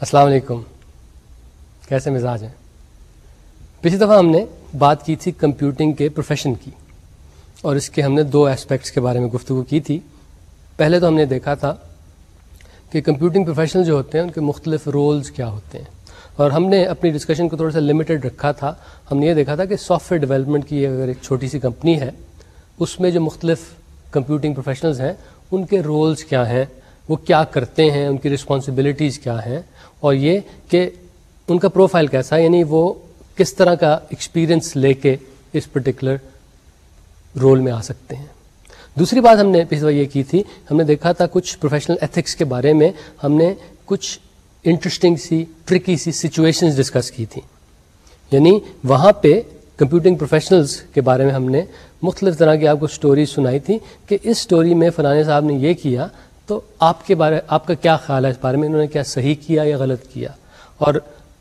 السلام علیکم۔ کیسے مزاج ہیں؟ پچھلی دفعہ ہم نے بات کی تھی کمپیوٹنگ کے پروفیشن کی، اور اس کے ہم نے دو اسپیکٹس کے بارے میں گفتگو کی تھی۔ پہلے تو ہم نے دیکھا تھا کہ کمپیوٹنگ پروفیشنل جو ہوتے ہیں، ان کے مختلف رولز کیا ہوتے ہیں۔ اور ہم نے اپنی ڈسکشن کو تھوڑا سا لمیٹڈ رکھا تھا۔ ہم نے یہ دیکھا تھا کہ سافٹ ویئر ڈیولپمنٹ کی اگر ایک چھوٹی سی کمپنی ہے، اس میں جو مختلف کمپیوٹنگ پروفیشنلز ہیں، ان کے رولز کیا ہیں؟ وہ کیا کرتے ہیں؟ ان کی رسپانسبلٹیز کیا ہیں؟ اور یہ کہ ان کا پروفائل کیسا یعنی وہ کس طرح کا ایکسپیرئنس لے کے اس پرٹیکولر رول میں آ سکتے ہیں۔ دوسری بات ہم نے پچھلے یہ کی تھی، ہم نے دیکھا تھا کچھ پروفیشنل ایتھکس کے بارے میں ہم نے کچھ انٹرسٹنگ سی ٹرکی سی سچویشنز ڈسکس کی تھیں یعنی وہاں پہ کمپیوٹنگ پروفیشنلز کے بارے میں ہم نے مختلف طرح کی آپ کو اسٹوری سنائی تھی کہ اس اسٹوری میں فلانے صاحب نے یہ کیا تو آپ کے بارے آپ کا کیا خیال ہے اس بارے میں؟ انہوں نے کیا صحیح کیا یا غلط کیا؟ اور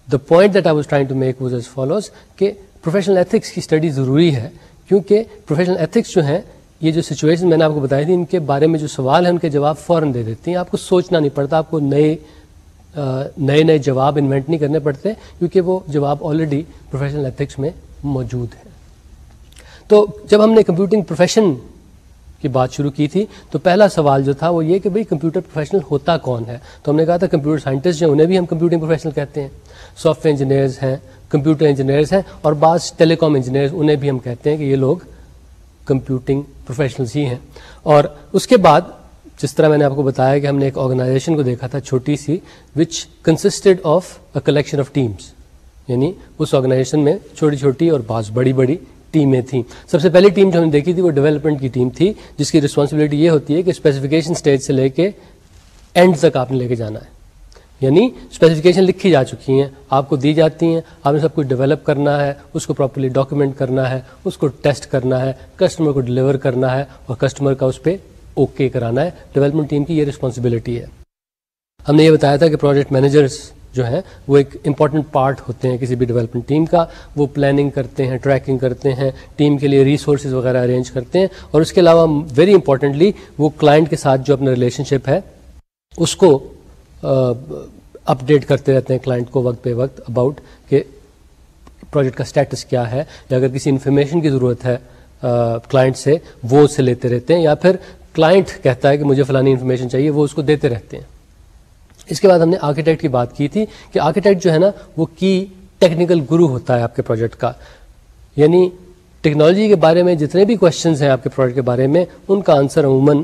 the point that I was trying to make was as follows کہ پروفیشنل ایتھکس کی اسٹڈی ضروری ہے کیونکہ پروفیشنل ایتھکس جو ہیں، یہ جو سچویشن میں نے آپ کو بتائی تھی، ان کے بارے میں جو سوال ہیں، ان کے جواب فوراً دے دیتی ہیں۔ آپ کو سوچنا نہیں پڑتا، آپ کو نئے نئے نئے جواب انوینٹ نہیں کرنے پڑتے کیونکہ وہ جواب آلریڈی پروفیشنل ایتھکس میں موجود ہے تو جب ہم نے کمپیوٹنگ پروفیشن کی بات شروع کی تھی۔ تو پہلا سوال جو تھا وہ یہ کہ بھئی کمپیوٹر پروفیشنل ہوتا کون ہے؟ تو ہم نے کہا تھا کمپیوٹر سائنٹسٹ جو انہیں بھی ہم کمپیوٹنگ پروفیشنل کہتے ہیں۔ سافٹ ویئر انجینئرز ہیں، کمپیوٹر انجینئرز ہیں اور بعض ٹیلی کام انجینئرز انہیں بھی ہم کہتے ہیں کہ یہ لوگ کمپیوٹنگ پروفیشنلز ہی ہیں۔ اور اس کے بعد جس طرح میں نے آپ کو بتایا کہ ہم نے ایک آرگنائزیشن کو دیکھا تھا چھوٹی سی which consisted of a collection of teams یعنی اس آرگنائزیشن میں چھوٹی چھوٹی اور بعض بڑی بڑی ٹیمیں تھیں۔ سب سے پہلی ٹیم جو ہم نے دیکھی تھی وہ ڈیولپمنٹ کی ٹیم تھی، جس کی رسپانسبلٹی یہ ہوتی ہے کہ اسپیسیفکیشن اسٹیج سے لے کے اینڈ تک آپ نے لے کے جانا ہے۔ یعنی اسپیسیفکیشن لکھی جا چکی ہیں، آپ کو دی جاتی ہیں، آپ نے سب کچھ ڈیولپ کرنا ہے، اس کو پراپرلی ڈاکیومنٹ کرنا ہے، اس کو ٹیسٹ کرنا ہے کسٹمر کو ڈلیور کرنا ہے اور کسٹمر کا اس پہ اوکے کرانا ہے۔ ڈیولپمنٹ ٹیم کی یہ رسپانسبلٹی ہے۔ ہم نے یہ بتایا تھا کہ پروجیکٹ مینیجرس جو ہیں وہ ایک امپورٹنٹ پارٹ ہوتے ہیں کسی بھی ڈیولپمنٹ ٹیم کا۔ وہ پلاننگ کرتے ہیں ٹریکنگ کرتے ہیں ٹیم کے لیے ریسورسز وغیرہ ارینج کرتے ہیں۔ اور اس کے علاوہ ویری امپورٹنٹلی وہ کلائنٹ کے ساتھ جو اپنا ریلیشن شپ ہے، اس کو اپ ڈیٹ کرتے رہتے ہیں کلائنٹ کو وقت پہ وقت اباؤٹ کہ پروجیکٹ کا اسٹیٹس کیا ہے۔ یا اگر کسی انفارمیشن کی ضرورت ہے کلائنٹ سے، وہ اس سے لیتے رہتے ہیں۔ یا پھر کلائنٹ کہتا ہے کہ مجھے فلانی انفارمیشن چاہیے، وہ اس کو دیتے رہتے ہیں۔ اس کے بعد ہم نے آرکیٹیکٹ کی بات کی تھی کہ آرکیٹیکٹ جو ہے نا وہ کی ٹیکنیکل گرو ہوتا ہے آپ کے پروجیکٹ کا۔ یعنی ٹیکنالوجی کے بارے میں جتنے بھی کوشچنز ہیں آپ کے پروجیکٹ کے بارے میں، ان کا آنسر عموماً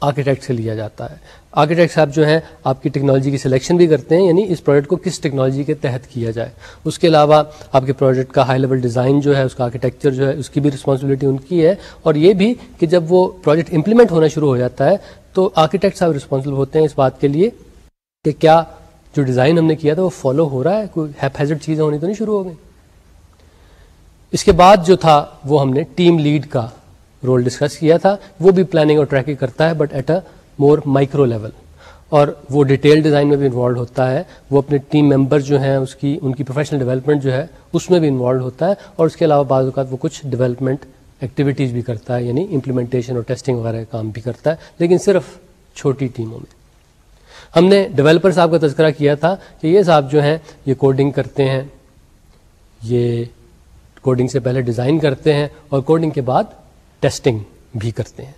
آرکیٹیکٹ سے لیا جاتا ہے۔ آرکیٹیکٹ صاحب جو ہیں، آپ کی ٹیکنالوجی کی سلیکشن بھی کرتے ہیں یعنی اس پروجیکٹ کو کس ٹیکنالوجی کے تحت کیا جائے۔ اس کے علاوہ آپ کے پروجیکٹ کا ہائی لیول ڈیزائن جو ہے، اس کا آرکیٹیکچر جو ہے، اس کی بھی رسپانسبلٹی ان کی ہے۔ اور یہ بھی کہ جب وہ پروجیکٹ امپلیمنٹ ہونا شروع ہو جاتا ہے، تو آرکیٹیکٹ صاحب رسپانسبل ہوتے ہیں اس بات کے لیے۔ کہ کیا جو ڈیزائن ہم نے کیا تھا وہ فالو ہو رہا ہے؟ کوئی ہیپیزٹ چیزیں ہونی تو نہیں شروع ہو گئی؟ اس کے بعد جو تھا وہ ہم نے ٹیم لیڈ کا رول ڈسکس کیا تھا۔ وہ بھی پلاننگ اور ٹریکنگ کرتا ہے but at a more micro level اور وہ ڈیٹیل ڈیزائن میں بھی انوالو ہوتا ہے۔ وہ اپنے ٹیم ممبر جو ہیں اس کی، ان کی پروفیشنل ڈیولپمنٹ جو ہے اس میں بھی انوالو ہوتا ہے۔ اور اس کے علاوہ بعض اوقات وہ کچھ ڈیولپمنٹ ایکٹیویٹیز بھی کرتا ہے یعنی امپلیمنٹیشن اور ٹیسٹنگ وغیرہ کا کام بھی کرتا ہے۔ لیکن صرف چھوٹی ٹیموں میں۔ ہم نے ڈیولپر صاحب کا تذکرہ کیا تھا کہ یہ صاحب جو ہیں، یہ کوڈنگ کرتے ہیں، یہ کوڈنگ سے پہلے ڈیزائن کرتے ہیں اور کوڈنگ کے بعد ٹیسٹنگ بھی کرتے ہیں۔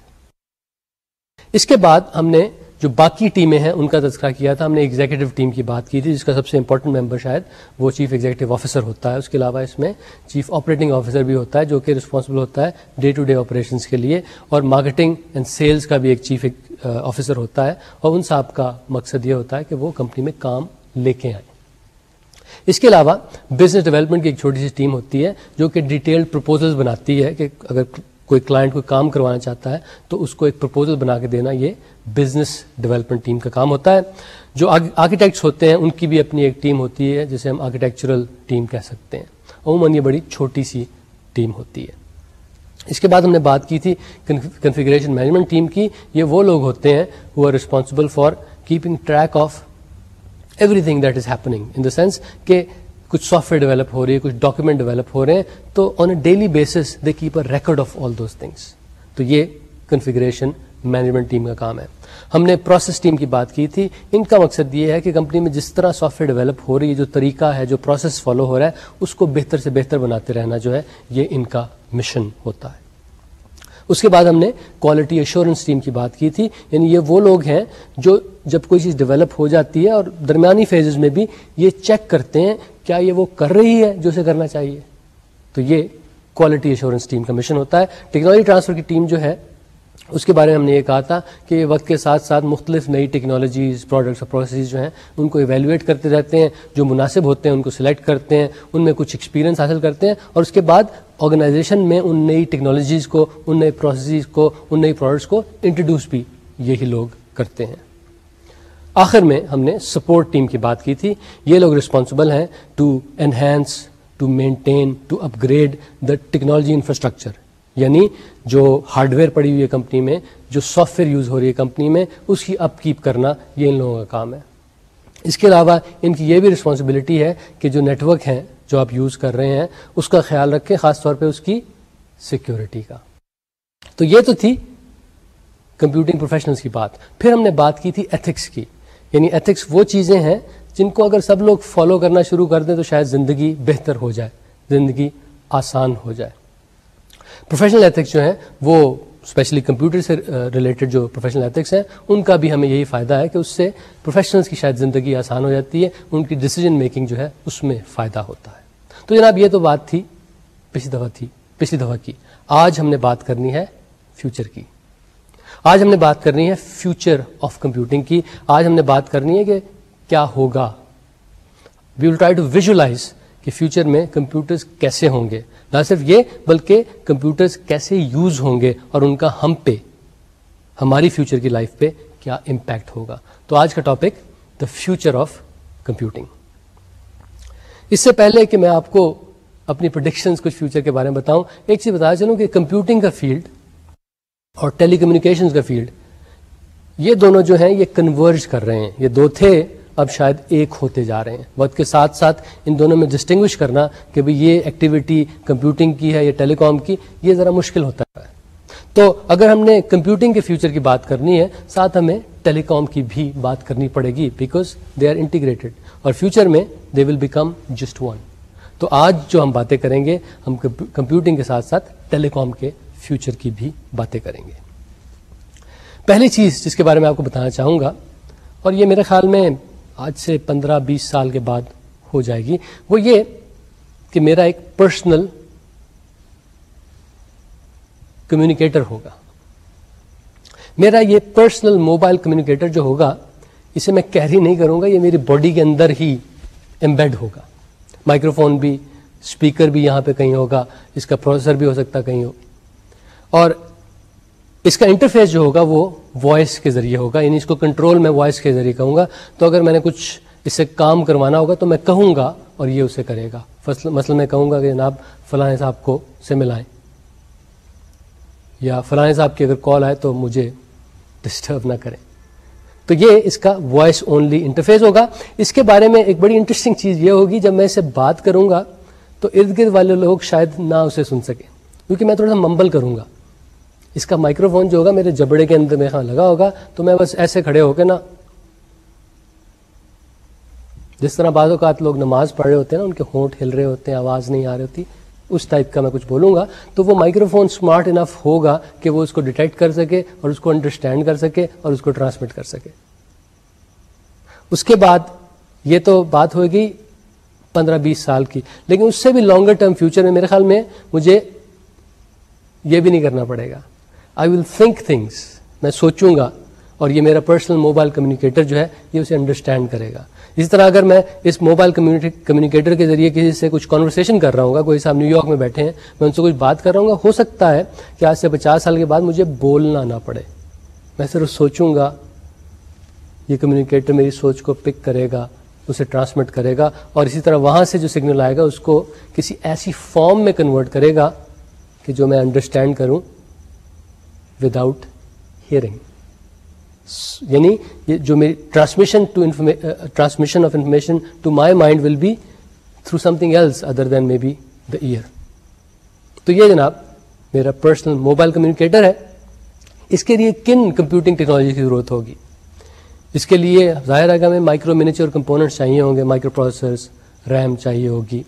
اس کے بعد ہم نے جو باقی ٹیمیں ہیں، ان کا تذکرہ کیا تھا، ہم نے ایگزیکٹو ٹیم کی بات کی تھی، جس کا سب سے امپورٹنٹ ممبر شاید وہ چیف ایگزیکٹو آفیسر ہوتا ہے۔ اس کے علاوہ اس میں چیف آپریٹنگ آفیسر بھی ہوتا ہے، جو کہ رسپانسبل ہوتا ہے ڈے ٹو ڈے آپریشنس کے لیے۔ اور مارکیٹنگ اینڈ سیلس کا بھی ایک چیف آفیسر ہوتا ہے۔ اور ان صاحب کا مقصد یہ ہوتا ہے کہ وہ کمپنی میں کام لے کے آئیں۔ اس کے علاوہ بزنس ڈیولپمنٹ کی ایک چھوٹی سی ٹیم ہوتی ہے، جو کہ ڈیٹیلڈ پرپوزل بناتی ہے کہ اگر کوئی کلائنٹ کوئی کام کروانا چاہتا ہے، تو اس کو ایک پرپوزل بنا کے دینا یہ بزنس ڈیولپمنٹ ٹیم کا کام ہوتا ہے۔ جو آرکیٹیکٹس ہوتے ہیں، ان کی بھی اپنی ایک ٹیم ہوتی ہے، جسے ہم آرکیٹیکچرل ٹیم کہہ سکتے ہیں۔ عموماً یہ بڑی چھوٹی سی ٹیم ہوتی ہے۔ اس کے بعد ہم نے بات کی تھی کنفیگریشن مینجمنٹ ٹیم کی۔ یہ وہ لوگ ہوتے ہیں وہ are responsible for keeping track of everything that is happening in the sense کہ کچھ سافٹ ویئر ڈیولپ ہو رہی ہے، کچھ ڈاکیومنٹ ڈیولپ ہو رہے ہیں، تو on a daily basis they keep a record of all those things تو یہ کنفیگریشن مینجمنٹ ٹیم کا کام ہے۔ ہم نے پروسیس ٹیم کی بات کی تھی۔ ان کا مقصد یہ ہے کہ کمپنی میں جس طرح سافٹ ویئر ڈیولپ ہو رہی ہے، جو طریقہ ہے، جو پروسیس فالو ہو رہا ہے، اس کو بہتر سے بہتر بناتے رہنا جو ہے، یہ ان کا مشن ہوتا ہے۔ اس کے بعد ہم نے کوالٹی ایشورنس ٹیم کی بات کی تھی۔ یعنی یہ وہ لوگ ہیں جو جب کوئی چیز ڈیولپ ہو جاتی ہے اور درمیانی فیزز میں بھی یہ چیک کرتے ہیں کیا یہ وہ کر رہی ہے جو اسے کرنا چاہیے؟ تو یہ کوالٹی ایشورنس ٹیم کا مشن ہوتا ہے۔ ٹیکنالوجی ٹرانسفر کی ٹیم جو ہے، اس کے بارے میں ہم نے یہ کہا تھا کہ یہ وقت کے ساتھ ساتھ مختلف نئی ٹیکنالوجیز پروڈکٹس اور پروسیس جو ہیں، ان کو ایویلویٹ کرتے رہتے ہیں۔ جو مناسب ہوتے ہیں، ان کو سلیکٹ کرتے ہیں۔ ان میں کچھ ایکسپیرینس حاصل کرتے ہیں۔ اور اس کے بعد آرگنائزیشن میں ان نئی ٹیکنالوجیز کو، ان نئی پروسیسز کو، ان نئی پروڈکٹس کو انٹروڈیوس بھی یہی لوگ کرتے ہیں۔ آخر میں ہم نے سپورٹ ٹیم کی بات کی تھی۔ یہ لوگ رسپانسبل ہیں to enhance to maintain to upgrade the technology infrastructure یعنی جو ہارڈ ویئر پڑی ہوئی ہے کمپنی میں، جو سافٹ ویئر یوز ہو رہی ہے کمپنی میں، اس کی اپ کیپ کرنا یہ ان لوگوں کا کام ہے۔ اس کے علاوہ ان کی یہ بھی رسپانسبلٹی ہے کہ جو نیٹ ورک ہیں، جو آپ یوز کر رہے ہیں، اس کا خیال رکھیں، خاص طور پہ اس کی سیکورٹی کا۔ تو یہ تو تھی کمپیوٹنگ پروفیشنلس کی بات۔ پھر ہم نے بات کی تھی ایتھکس کی۔ یعنی ایتھکس وہ چیزیں ہیں جن کو اگر سب لوگ فالو کرنا شروع کر دیں تو شاید زندگی بہتر ہو جائے، زندگی آسان ہو جائے۔ پروفیشنل ایتھکس جو ہیں، وہ اسپیشلی کمپیوٹر سے ریلیٹڈ جو پروفیشنل ایتھکس ہیں، ان کا بھی ہمیں یہی فائدہ ہے کہ اس سے پروفیشنلس کی شاید زندگی آسان ہو جاتی ہے، ان کی ڈسیزن میکنگ جو ہے، اس میں فائدہ ہوتا ہے۔ تو جناب، یہ تو بات تھی، پچھلی دفعہ تھی، پچھلی دفعہ کی۔ آج ہم نے بات کرنی ہے فیوچر کی۔ آج ہم نے بات کرنی ہے فیوچر آف کمپیوٹنگ کی۔ آج ہم نے بات کرنی ہے کہ کیا ہوگا۔ We will try to visualise کہ فیوچر میں کمپیوٹرز کیسے ہوں گے۔ نہ صرف یہ، بلکہ کمپیوٹرز کیسے یوز ہوں گے اور ان کا ہم پہ، ہماری فیوچر کی لائف پہ کیا امپیکٹ ہوگا۔ تو آج کا topic the future of computing اس سے پہلے کہ میں آپ کو اپنی پروڈکشنز کچھ فیوچر کے بارے میں بتاؤں، ایک چیز بتا چلوں کہ کمپیوٹنگ کا فیلڈ اور ٹیلی کمیونیکیشن کا فیلڈ یہ دونوں جو ہیں یہ کنورج کر رہے ہیں. یہ دو تھے، اب شاید ایک ہوتے جا رہے ہیں. وقت کے ساتھ ساتھ ان دونوں میں ڈسٹنگوش کرنا کہ بھئی یہ ایکٹیویٹی کمپیوٹنگ کی ہے یا ٹیلی کام کی، یہ ذرا مشکل ہوتا ہے۔ تو اگر ہم نے کمپیوٹنگ کے فیوچر کی بات کرنی ہے، ساتھ ہمیں ٹیلی کام کی بھی بات کرنی پڑے گی بیکاز دے آر انٹیگریٹڈ اور فیوچر میں they will become just one تو آج جو ہم باتیں کریں گے، ہم کمپیوٹنگ کے ساتھ ساتھ ٹیلی کام کے فیوچر کی بھی باتیں کریں گے۔ پہلی چیز جس کے بارے میں آپ کو بتانا چاہوں گا، اور یہ میرے خیال میں آج سے پندرہ بیس سال کے بعد ہو جائے گی، وہ یہ کہ میرا ایک پرسنل کمیونیکیٹر ہوگا۔ میرا یہ پرسنل موبائل کمیونیکیٹر جو ہوگا، اسے میں کیری نہیں کروں گا، یہ میری باڈی کے اندر ہی امبیڈ ہوگا۔ مائکرو فون بھی اسپیکر بھی یہاں پہ کہیں ہوگا، اس کا پروسیسر بھی ہو سکتا کہیں ہو۔ اور اس کا انٹرفیس جو ہوگا وہ وائس کے ذریعے ہوگا یعنی اس کو کنٹرول میں وائس کے ذریعے کہوں گا۔ تو اگر میں نے کچھ اس سے کام کروانا ہوگا تو میں کہوں گا اور یہ اسے کرے گا۔ مثلا میں کہوں گا کہ جناب فلاں صاحب کو سے ملائیں۔ یا فلاں صاحب کی اگر کال آئے تو مجھے ڈسٹرب نہ کریں۔ تو یہ اس کا وائس اونلی انٹرفیس ہوگا۔ اس کے بارے میں ایک بڑی انٹرسٹنگ چیز یہ ہوگی، جب میں اسے بات کروں گا تو ارد گرد والے لوگ شاید نہ اسے سن سکیں۔ کیونکہ میں تھوڑا سا ممبل کروں گا۔ اس کا مائکرو فون جو ہوگا میرے جبڑے کے اندر میرے ہاں، لگا ہوگا، تو میں بس ایسے کھڑے ہو کے نا، جس طرح بعض اوقات لوگ نماز پڑھ رہے ہوتے ہیں نا، ان کے ہونٹ ہل رہے ہوتے ہیں، آواز نہیں آ رہی ہوتی، اس ٹائپ کا میں کچھ بولوں گا، تو وہ مائکرو فون اسمارٹ انف ہوگا کہ وہ اس کو ڈیٹیکٹ کر سکے اور اس کو انڈرسٹینڈ کر سکے اور اس کو ٹرانسمٹ کر سکے۔ اس کے بعد یہ تو بات ہوئے گی پندرہ بیس سال کی، لیکن اس سے بھی لانگر ٹرم فیوچر میں میرے خیال میں مجھے یہ بھی نہیں کرنا پڑے گا۔ آئی ول تھنک تھنگس میں سوچوں گا اور یہ میرا پرسنل موبائل کمیونیکیٹر جو ہے، یہ اسے انڈرسٹینڈ کرے گا۔ اسی طرح اگر میں اس موبائل کمیونیکیٹر کے ذریعے کسی سے کچھ کانورسیشن کر رہا ہوں گا، کوئی صاحب نیو یارک میں بیٹھے ہیں، میں ان سے کچھ بات کر رہا ہوں گا، ہو سکتا ہے کہ آج سے پچاس سال کے بعد مجھے بولنا نہ پڑے۔ میں صرف سوچوں گا، یہ کمیونیکیٹر میری سوچ کو پک کرے گا، اسے ٹرانسمٹ کرے گا اور اسی طرح وہاں سے جو سگنل آئے گا، اس کو کسی ایسی فارم میں کنورٹ کرے گا کہ جو میں انڈرسٹینڈ کروں۔ وداؤٹ ہیئرنگ یعنی جو میری transmission to transmission of information to my mind will be through something else other than maybe the ear تو یہ جناب میرا پرسنل موبائل کمیونیکیٹر ہے۔ اس کے لیے کن کمپیوٹنگ ٹیکنالوجی کی ضرورت ہوگی؟ اس کے لیے ظاہر ہے کہ ہمیں مائکرو منیچر کمپوننٹس چاہیے ہوں گے مائکرو پروسیسرس ریم چاہیے ہوگی۔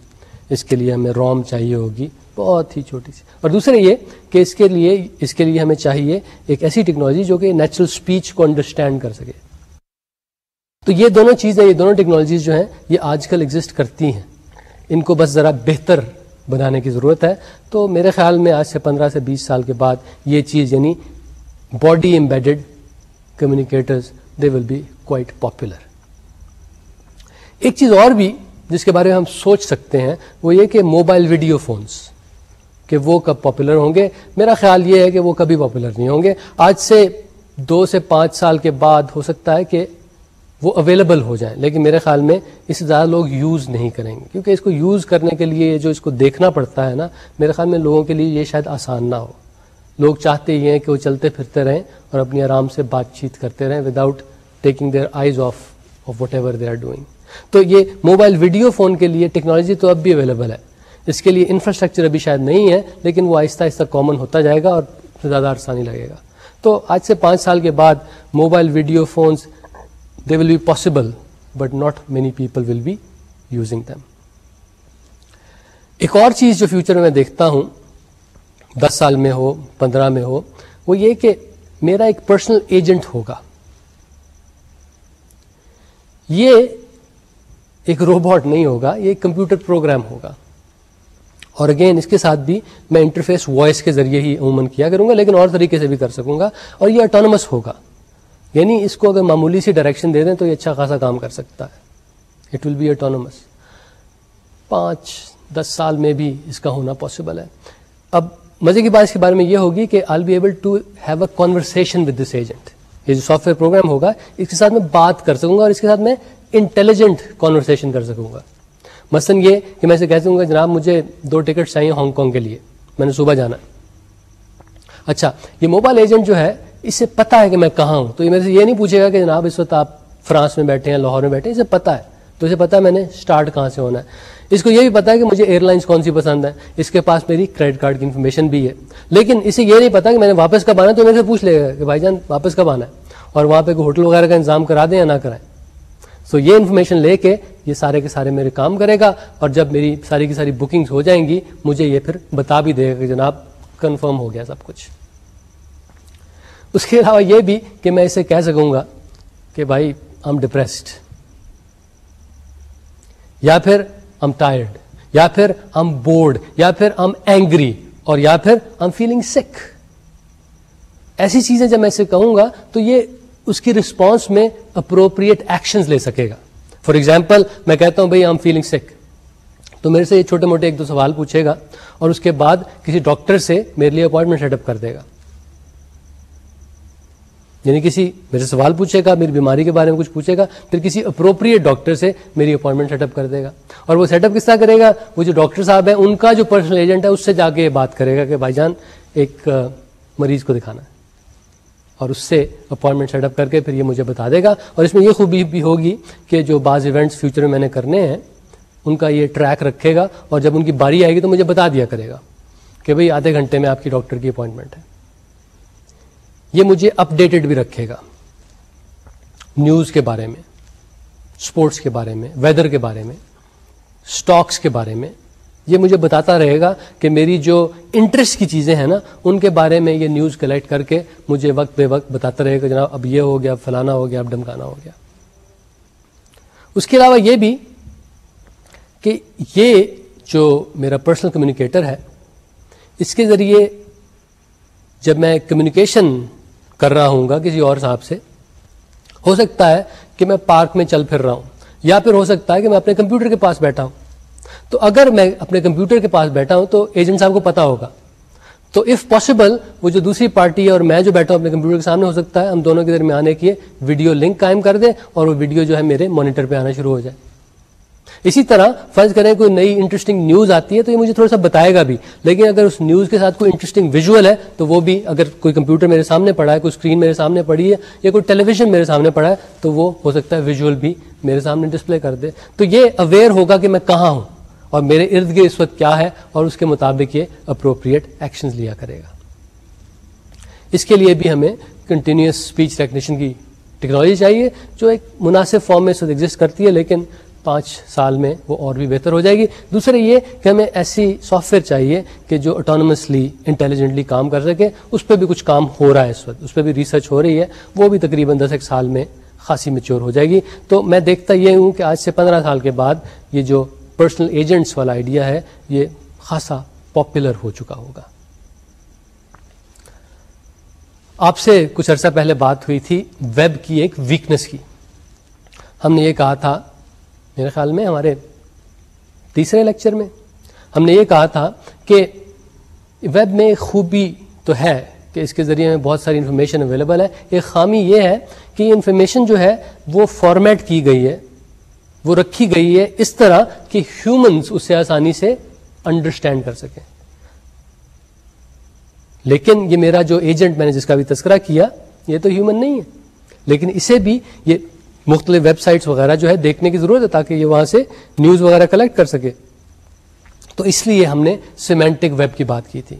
اس کے لیے ہمیں روم چاہیے ہوگی۔ بہت ہی چھوٹی سی۔ اور دوسرے یہ کہ اس کے لیے، اس کے لیے ہمیں چاہیے ایک ایسی ٹیکنالوجی جو کہ نیچرل اسپیچ کو انڈرسٹینڈ کر سکے۔ تو یہ دونوں چیزیں، یہ دونوں ٹیکنالوجیز جو ہیں، یہ آج کل ایگزٹ کرتی ہیں۔ ان کو بس ذرا بہتر بنانے کی ضرورت ہے۔ تو میرے خیال میں آج سے پندرہ سے بیس سال کے بعد یہ چیز یعنی body embedded communicators they will be quite popular ایک چیز اور بھی جس کے بارے میں ہم سوچ سکتے ہیں، وہ یہ کہ موبائل ویڈیو فونز کہ وہ کب پاپولر ہوں گے۔ میرا خیال یہ ہے کہ وہ کبھی پاپولر نہیں ہوں گے۔ آج سے دو سے پانچ سال کے بعد ہو سکتا ہے کہ وہ اویلیبل ہو جائیں لیکن میرے خیال میں اس سے زیادہ لوگ یوز نہیں کریں گے۔ کیونکہ اس کو یوز کرنے کے لیے جو اس کو دیکھنا پڑتا ہے نا، میرے خیال میں لوگوں کے لیے یہ شاید آسان نہ ہو۔ لوگ چاہتے یہ ہیں کہ وہ چلتے پھرتے رہیں اور اپنی آرام سے بات چیت کرتے رہیں without taking their eyes off of whatever they are doing تو یہ موبائل ویڈیو فون کے لیے ٹیکنالوجی تو اب بھی اویلیبل ہے۔ اس کے لیے انفراسٹرکچر ابھی شاید نہیں ہے، لیکن وہ آہستہ آہستہ کامن ہوتا جائے گا اور زیادہ آسانی لگے گا۔ تو آج سے پانچ سال کے بعد mobile video phones they will be possible but not many people will be using them ایک اور چیز جو فیوچر میں دیکھتا ہوں، دس سال میں ہو، پندرہ میں ہو، وہ یہ کہ میرا ایک پرسنل ایجنٹ ہوگا۔ یہ ایک روبوٹ نہیں ہوگا، یہ کمپیوٹر پروگرام ہوگا۔ اور اگین اس کے ساتھ بھی میں انٹرفیس وائس کے ذریعے ہی عموماً کیا کروں گا، لیکن اور طریقے سے بھی کر سکوں گا اور یہ اٹانومس ہوگا۔ یعنی اس کو اگر معمولی سی ڈائریکشن دے دیں تو یہ اچھا خاصا کام کر سکتا ہے۔ اٹ ول بی اٹانومس پانچ، دس سال میں بھی اس کا ہونا پاسبل ہے۔ اب مزے کی بات اس کے بارے میں یہ ہوگی کہ I be able to have a conversation with this agent یہ جو سافٹ ویئر پروگرام ہوگا، اس کے ساتھ میں بات کر سکوں گا اور اس کے ساتھ میں انٹیلیجنٹ کانورسن کر سکوں گا۔ مثلاً یہ کہ میں اسے کہہ سکوں گا، جناب مجھے دو ٹکٹ چاہیے ہانگ کانگ کے لیے، میں نے صبح جانا ہے۔ اچھا یہ موبائل ایجنٹ جو ہے اس سے پتا ہے کہ میں کہاں ہوں۔ تو یہ میرے سے یہ نہیں پوچھے گا کہ جناب اس وقت آپ فرانس میں بیٹھے ہیں، لاہور میں بیٹھے ہیں، اسے پتا ہے۔ تو اسے پتا ہے میں نے اسٹارٹ کہاں سے ہونا ہے۔ اس کو یہ بھی پتا ہے کہ مجھے ایئر لائنس کون سی پسند ہے اس کے پاس میری کریڈٹ کارڈ کی انفارمیشن بھی ہے۔ لیکن اسے یہ نہیں پتا کہ میں نے واپس کب آنا ہے، تو میرے سے پوچھ لے گا کہ بھائی جان، واپس کب آنا ہے؟ اور وہاں پہ کوئی ہوٹل وغیرہ کا انتظام کرا دیں یا نہ کرائیں؟ سو یہ انفارمیشن لے کے یہ سارے کے سارے میرے کام کرے گا اور جب میری ساری کی ساری بکنگز ہو جائیں گی، مجھے یہ پھر بتا بھی دے گا کہ جناب کنفرم ہو گیا سب کچھ۔ اس کے علاوہ یہ بھی کہ میں اسے کہہ سکوں گا کہ بھائی ایم ڈپریسڈ یا پھر ام ٹائرڈ یا پھر ام بورڈ یا پھر ام اینگری اور یا پھر ام فیلنگ سکھ ایسی چیزیں جب میں اسے کہوں گا تو یہ اس کی رسپانس میں اپروپریٹ ایکشن لے سکے گا۔ فار ایگزامپل میں کہتا ہوں بھائی آئی ایم فیلنگ سکھ تو میرے سے یہ چھوٹے موٹے ایک دو سوال پوچھے گا اور اس کے بعد کسی ڈاکٹر سے میرے لیے اپوائنٹمنٹ سیٹ اپ کر دے گا۔ یعنی کسی میرے سوال پوچھے گا، میری بیماری کے بارے میں کچھ پوچھے گا، پھر کسی اپروپریٹ ڈاکٹر سے میری اپوائنٹمنٹ سیٹ اپ کر دے گا۔ اور وہ سیٹ اپ کس طرح کرے گا؟ وہ جو ڈاکٹر صاحب ہیں، ان کا جو پرسنل ایجنٹ ہے، اس سے جا کے یہ بات کرے گا کہ بھائی جان، ایک مریض کو دکھانا۔ ہے اور اس سے اپوائنٹمنٹ سیٹ اپ کر کے پھر یہ مجھے بتا دے گا۔ اور اس میں یہ خوبی بھی ہوگی کہ جو بعض ایونٹس فیوچر میں میں نے کرنے ہیں، ان کا یہ ٹریک رکھے گا اور جب ان کی باری آئے گی تو مجھے بتا دیا کرے گا کہ بھئی آدھے گھنٹے میں آپ کی ڈاکٹر کی اپوائنٹمنٹ ہے۔ یہ مجھے اپ ڈیٹڈ بھی رکھے گا۔ نیوز کے بارے میں اسپورٹس کے بارے میں ویدر کے بارے میں اسٹاکس کے بارے میں یہ مجھے بتاتا رہے گا کہ میری جو انٹرسٹ کی چیزیں ہیں نا، ان کے بارے میں یہ نیوز کلیکٹ کر کے مجھے وقت بے وقت بتاتا رہے گا، جناب، اب یہ ہو گیا، فلانا ہو گیا، اب ڈمکانا ہو گیا۔ اس کے علاوہ یہ بھی کہ یہ جو میرا پرسنل کمیونیکیٹر ہے، اس کے ذریعے جب میں کمیونیکیشن کر رہا ہوں گا کسی اور صاحب سے، ہو سکتا ہے کہ میں پارک میں چل پھر رہا ہوں، یا پھر ہو سکتا ہے کہ میں اپنے کمپیوٹر کے پاس بیٹھا ہوں۔ تو اگر میں اپنے کمپیوٹر کے پاس بیٹھا ہوں تو ایجنٹ صاحب کو پتا ہوگا۔ تو اف پاسبل وہ جو دوسری پارٹی ہے اور میں جو بیٹھا ہوں اپنے کمپیوٹر کے سامنے ہو سکتا ہے، ہم دونوں کے درمیان ایک یہ ویڈیو لنک قائم کر دیں اور وہ ویڈیو جو ہے میرے مانیٹر پہ آنا شروع ہو جائے۔ اسی طرح فرض کریں کوئی نئی انٹرسٹنگ نیوز آتی ہے تو یہ مجھے تھوڑا سا بتائے گا بھی۔ لیکن اگر اس نیوز کے ساتھ کوئی انٹرسٹنگ ویژول ہے تو وہ بھی اگر کوئی کمپیوٹر میرے سامنے پڑا ہے، کوئی اسکرین میرے سامنے پڑی ہے یا کوئی ٹیلی ویژن میرے سامنے پڑا ہے تو وہ ہو سکتا ہے ویژول بھی میرے سامنے ڈسپلے کر دے۔ تو یہ اویئر ہوگا کہ میں کہاں ہوں۔ اور میرے ارد گرد اس وقت کیا ہے اور اس کے مطابق یہ اپروپریٹ ایکشن لیا کرے گا۔ اس کے لیے بھی ہمیں کنٹینیوس اسپیچ ریکگنیشن کی ٹیکنالوجی چاہیے جو ایک مناسب فارم میں اس وقت ایگزٹ کرتی ہے، لیکن پانچ سال میں وہ اور بھی بہتر ہو جائے گی۔ دوسرے یہ کہ ہمیں ایسی سافٹ ویئر چاہیے کہ جو اٹانومسلی انٹیلیجنٹلی کام کر سکے۔ اس پہ بھی کچھ کام ہو رہا ہے اس وقت۔ اس پہ بھی ریسرچ ہو رہی ہے۔ وہ بھی تقریباً دس ایک سال میں خاصی میچور ہو جائے گی۔ تو میں دیکھتا یہ ہوں کہ آج سے پندرہ سال کے بعد یہ جو پرسنل ایجنٹس والا آئیڈیا ہے، یہ خاصا پاپولر ہو چکا ہوگا۔ آپ سے کچھ عرصہ پہلے بات ہوئی تھی ویب کی ایک ویکنس کی۔ ہم نے یہ کہا تھا، میرے خیال میں ہمارے تیسرے لیکچر میں، ہم نے یہ کہا تھا کہ ویب میں خوبی تو ہے کہ اس کے ذریعے میں بہت ساری انفارمیشن اویلیبل ہے۔ ایک خامی یہ ہے کہ یہ انفارمیشن جو ہے وہ فارمیٹ کی گئی ہے۔ وہ رکھی گئی ہے اس طرح کہ ہیومنس اسے آسانی سے انڈرسٹینڈ کر سکیں۔ لیکن یہ میرا جو ایجنٹ میں نے جس کا بھی تذکرہ کیا، یہ تو ہیومن نہیں ہے۔ لیکن اسے بھی یہ مختلف ویب سائٹس وغیرہ جو ہے دیکھنے کی ضرورت ہے تاکہ یہ وہاں سے نیوز وغیرہ کلیکٹ کر سکے۔ تو اس لیے ہم نے سیمینٹک ویب کی بات کی تھی۔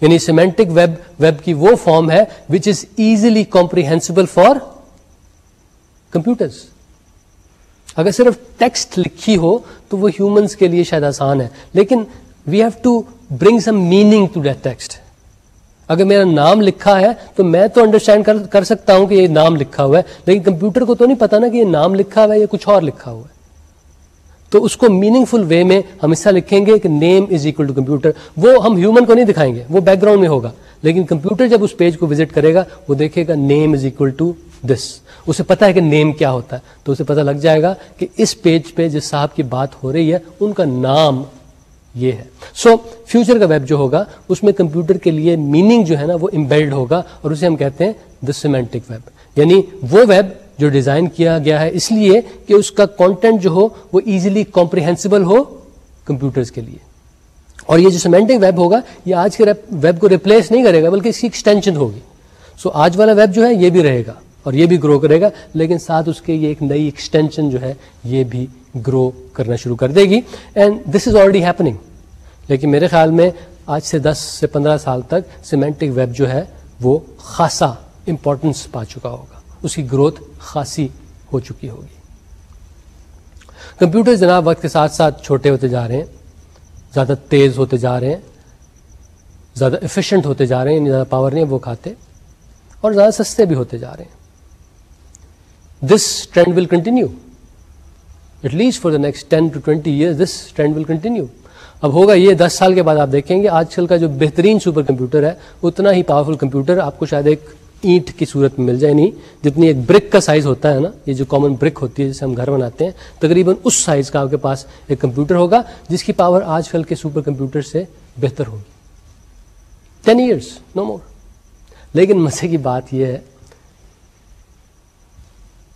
یعنی سیمینٹک ویب ویب کی وہ فارم ہے which is easily comprehensible for computers اگر صرف ٹیکسٹ لکھی ہو تو وہ ہیومنس کے لیے شاید آسان ہے۔ لیکن we have to bring some meaning to that text اگر میرا نام لکھا ہے تو میں تو انڈرسٹینڈ کر سکتا ہوں کہ یہ نام لکھا ہوا ہے، لیکن کمپیوٹر کو تو نہیں پتا نا کہ یہ نام لکھا ہوا ہے یا کچھ اور لکھا ہوا ہے۔ تو اس کو میننگ فل وے میں ہم ایسا لکھیں گے کہ name is equal to computer وہ ہم ہیومن کو نہیں دکھائیں گے، وہ بیک گراؤنڈ میں ہوگا۔ لیکن کمپیوٹر جب اس پیج کو وزٹ کرے گا، وہ دیکھے گا نیم از اکول ٹو دس اسے پتا ہے کہ نیم کیا ہوتا ہے تو اسے پتا لگ جائے گا کہ اس پیج پہ جس صاحب کی بات ہو رہی ہے ان کا نام یہ ہے۔ سو so, فیوچر کا ویب جو ہوگا اس میں کمپیوٹر کے لیے میننگ جو ہے نا وہ امبیلڈ ہوگا اور اسے ہم کہتے ہیں دا سیمینٹک ویب یعنی وہ ویب جو ڈیزائن کیا گیا ہے اس لیے کہ اس کا کانٹینٹ جو ہو وہ ایزیلی کمپریہنسبل ہو کمپیوٹرز کے لیے۔ اور یہ جو سیمینٹک ویب ہوگا یہ آج کے ویب کو ریپلیس نہیں کرے گا بلکہ اس کی ایکسٹینشن ہوگی۔ سو so, آج والا ویب جو ہے یہ بھی رہے گا۔ اور یہ بھی گرو کرے گا، لیکن ساتھ اس کے یہ ایک نئی ایکسٹینشن جو ہے، یہ بھی گرو کرنا شروع کر دے گی۔ And this is already happening لیکن میرے خیال میں آج سے دس سے پندرہ سال تک سیمینٹک ویب جو ہے، وہ خاصا امپورٹنس پا چکا ہوگا۔ اس کی گروتھ خاصی ہو چکی ہوگی۔ کمپیوٹر جناب وقت کے ساتھ ساتھ چھوٹے ہوتے جا رہے ہیں، زیادہ تیز ہوتے جا رہے ہیں، زیادہ ایفیشینٹ ہوتے جا رہے ہیں یعنی زیادہ پاور نہیں وہ کھاتے، اور زیادہ سستے بھی ہوتے جا رہے ہیں۔ This trend will continue at least for the next ten to twenty year this trend will continue اب ہوگا یہ دس سال کے بعد آپ دیکھیں گے، آج کل کا جو بہترین سپر کمپیوٹر ہے، اتنا ہی پاورفل کمپیوٹر آپ کو شاید ایک اینٹ کی صورت میں مل جائے، نہیں، جتنی ایک برک کا سائز ہوتا ہے نا، یہ جو کامن برک ہوتی ہے، جسے ہم گھر بناتے ہیں، تقریباً اس سائز کا آپ کے پاس ایک کمپیوٹر ہوگا، جس کی پاور آج کل کے سپر کمپیوٹر سے بہتر ہوگی۔ ٹین ایئرس نو مور لیکن مزے کی بات یہ ہے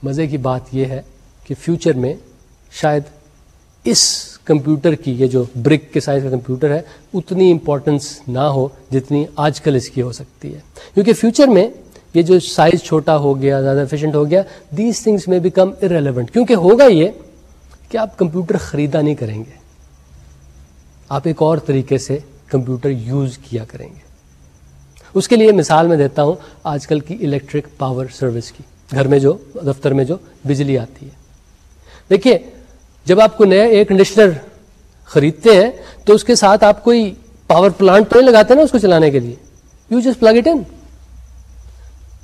مزے کی بات یہ ہے کہ فیوچر میں شاید اس کمپیوٹر کی یہ جو برک کے سائز کا کمپیوٹر ہے، اتنی امپورٹنس نہ ہو جتنی آج کل اس کی ہو سکتی ہے۔ کیونکہ فیوچر میں یہ جو سائز چھوٹا ہو گیا، زیادہ ایفیشینٹ ہو گیا دیز تھنگس میں بیکم ارریلیونٹ کیونکہ ہوگا یہ کہ آپ کمپیوٹر خریدا نہیں کریں گے۔ آپ ایک اور طریقے سے کمپیوٹر یوز کیا کریں گے۔ اس کے لیے مثال میں دیتا ہوں آج کل کی الیکٹرک پاور سروس کی۔ گھر میں جو، دفتر میں جو بجلی آتی ہے۔ دیکھیے، جب آپ کو نیا ایئر کنڈیشنر خریدتے ہیں، تو اس کے ساتھ آپ کوئی پاور پلانٹ تو نہیں لگاتے نا اس کو چلانے کے لیے؟ You just plug it in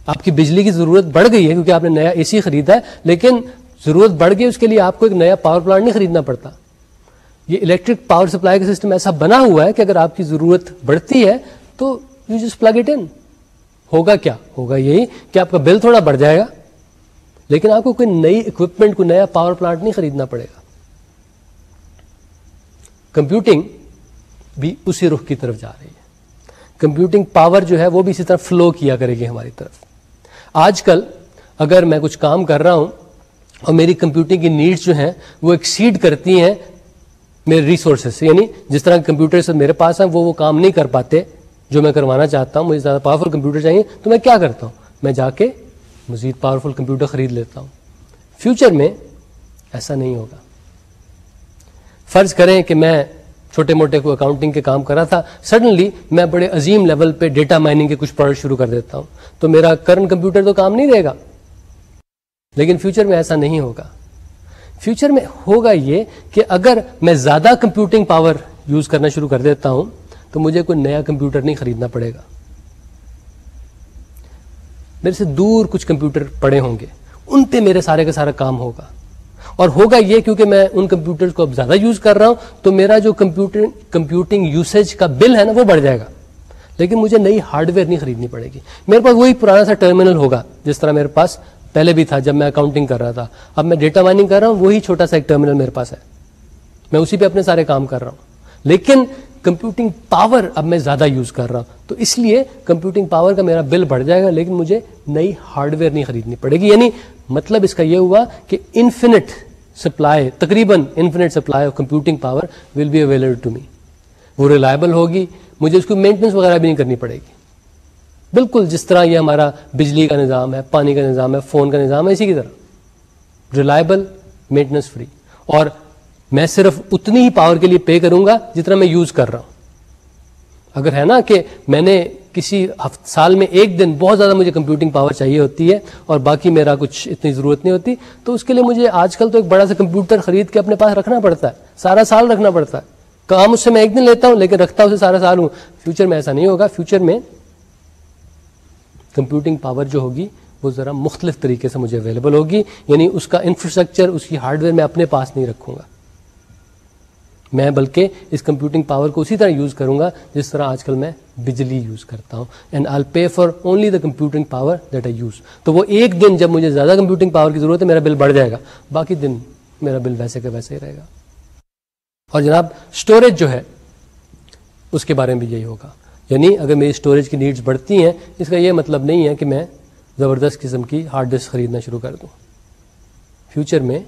آپ کی بجلی کی ضرورت بڑھ گئی ہے کیونکہ آپ نے نیا اے سی خریدا ہے، لیکن ضرورت بڑھ گئی، اس کے لیے آپ کو ایک نیا پاور پلانٹ نہیں خریدنا پڑتا۔ یہ الیکٹرک پاور سپلائی کا سسٹم ایسا بنا ہوا ہے کہ اگر آپ کی ضرورت بڑھتی ہے، تو you just plug it in ہوگا کیا؟ ہوگا یہی کہ آپ کا بل تھوڑا بڑھ جائے گا، لیکن آپ کو کوئی نئی اکوپمنٹ کوئی نیا پاور پلانٹ نہیں خریدنا پڑے گا۔ کمپیوٹنگ بھی اسی رخ کی طرف جا رہی ہے۔ کمپیوٹنگ پاور جو ہے وہ بھی اسی طرح فلو کیا کرے گی ہماری طرف۔ آج کل اگر میں کچھ کام کر رہا ہوں اور میری کمپیوٹنگ کی نیڈس جو ہیں وہ ایکسیڈ کرتی ہیں میرے ریسورسز یعنی جس طرح کمپیوٹر سے میرے پاس ہیں وہ وہ کام نہیں کر پاتے جو میں کروانا چاہتا ہوں، مجھے زیادہ پاورفل کمپیوٹر چاہیے، تو میں کیا کرتا ہوں؟ میں جا کے مزید پاورفل کمپیوٹر خرید لیتا ہوں۔ فیوچر میں ایسا نہیں ہوگا۔ فرض کریں کہ میں چھوٹے موٹے کوئی اکاؤنٹنگ کے کام کر رہا تھا سڈنلی میں بڑے عظیم لیول پہ ڈیٹا مائننگ کے کچھ پروڈکٹ شروع کر دیتا ہوں۔ تو میرا کرنٹ کمپیوٹر تو کام نہیں دے گا۔ لیکن فیوچر میں ایسا نہیں ہوگا۔ فیوچر میں ہوگا یہ کہ اگر میں زیادہ کمپیوٹنگ پاور یوز کرنا شروع کر دیتا ہوں تو مجھے کوئی نیا کمپیوٹر نہیں خریدنا پڑے گا۔ میرے سے دور کچھ کمپیوٹر پڑے ہوں گے۔ ان پہ میرے سارے کا سارا کام ہوگا۔ اور ہوگا یہ کیونکہ میں ان کمپیوٹر کو اب زیادہ یوز کر رہا ہوں، تو میرا جو کمپیوٹر کمپیوٹنگ یوسیج کا بل ہے نا، وہ بڑھ جائے گا۔ لیکن مجھے نئی ہارڈ ویئر نہیں خریدنی پڑے گی۔ میرے پاس وہی پرانا سا ٹرمینل ہوگا، جس طرح میرے پاس پہلے بھی تھا جب میں اکاؤنٹنگ کر رہا تھا۔ اب میں ڈیٹا مائننگ کر رہا ہوں، وہی چھوٹا سا ایک ٹرمینل میرے پاس ہے۔ میں اسی پہ اپنے سارے کام کر رہا ہوں۔ لیکن کمپیوٹنگ پاور اب میں زیادہ یوز کر رہا ہوں۔ تو اس لیے کمپیوٹنگ پاور کا میرا بل بڑھ جائے گا، لیکن مجھے نئی ہارڈ ویئر نہیں خریدنی پڑے گی۔ یعنی مطلب اس کا یہ ہوا کہ انفینٹ سپلائی تقریباً infinite supply of computing power will be available to me وہ ریلائبل ہوگی، مجھے اس کو مینٹیننس وغیرہ بھی نہیں کرنی پڑے گی۔ بالکل جس طرح یہ ہمارا بجلی کا نظام ہے، پانی کا نظام ہے، فون کا نظام ہے، اسی کی طرح۔ ریلائبل مینٹیننس فری اور میں صرف اتنی ہی پاور کے لیے پے کروں گا جتنا میں یوز کر رہا ہوں۔ اگر ہے نا کہ میں نے کسی ہفت، سال میں ایک دن بہت زیادہ مجھے کمپیوٹنگ پاور چاہیے ہوتی ہے اور باقی میرا کچھ اتنی ضرورت نہیں ہوتی، تو اس کے لیے مجھے آج کل تو ایک بڑا سا کمپیوٹر خرید کے اپنے پاس رکھنا پڑتا ہے۔ سارا سال رکھنا پڑتا ہے۔ کام اس سے میں ایک دن لیتا ہوں، لیکن رکھتا اسے سارا سال ہوں۔ فیوچر میں ایسا نہیں ہوگا۔ فیوچر میں کمپیوٹنگ پاور جو ہوگی، وہ ذرا مختلف طریقے سے مجھے اویلیبل ہوگی یعنی اس کا انفراسٹرکچر اس کی ہارڈ ویئر میں اپنے پاس نہیں رکھوں گا۔ میں بلکہ اس کمپیوٹنگ پاور کو اسی طرح یوز کروں گا جس طرح آج کل میں بجلی یوز کرتا ہوں. And I pay for only the computing power that I use تو وہ ایک دن جب مجھے زیادہ کمپیوٹنگ پاور کی ضرورت ہے، میرا بل بڑھ جائے گا. باقی دن میرا بل ویسے کا ویسے ہی رہے گا. اور جناب اسٹوریج جو ہے، اس کے بارے میں بھی یہی ہوگا. یعنی اگر میری اسٹوریج کی نیڈس بڑھتی ہیں، اس کا یہ مطلب نہیں ہے کہ میں زبردست قسم کی ہارڈ ڈسک خریدنا شروع کر دوں. فیوچر میں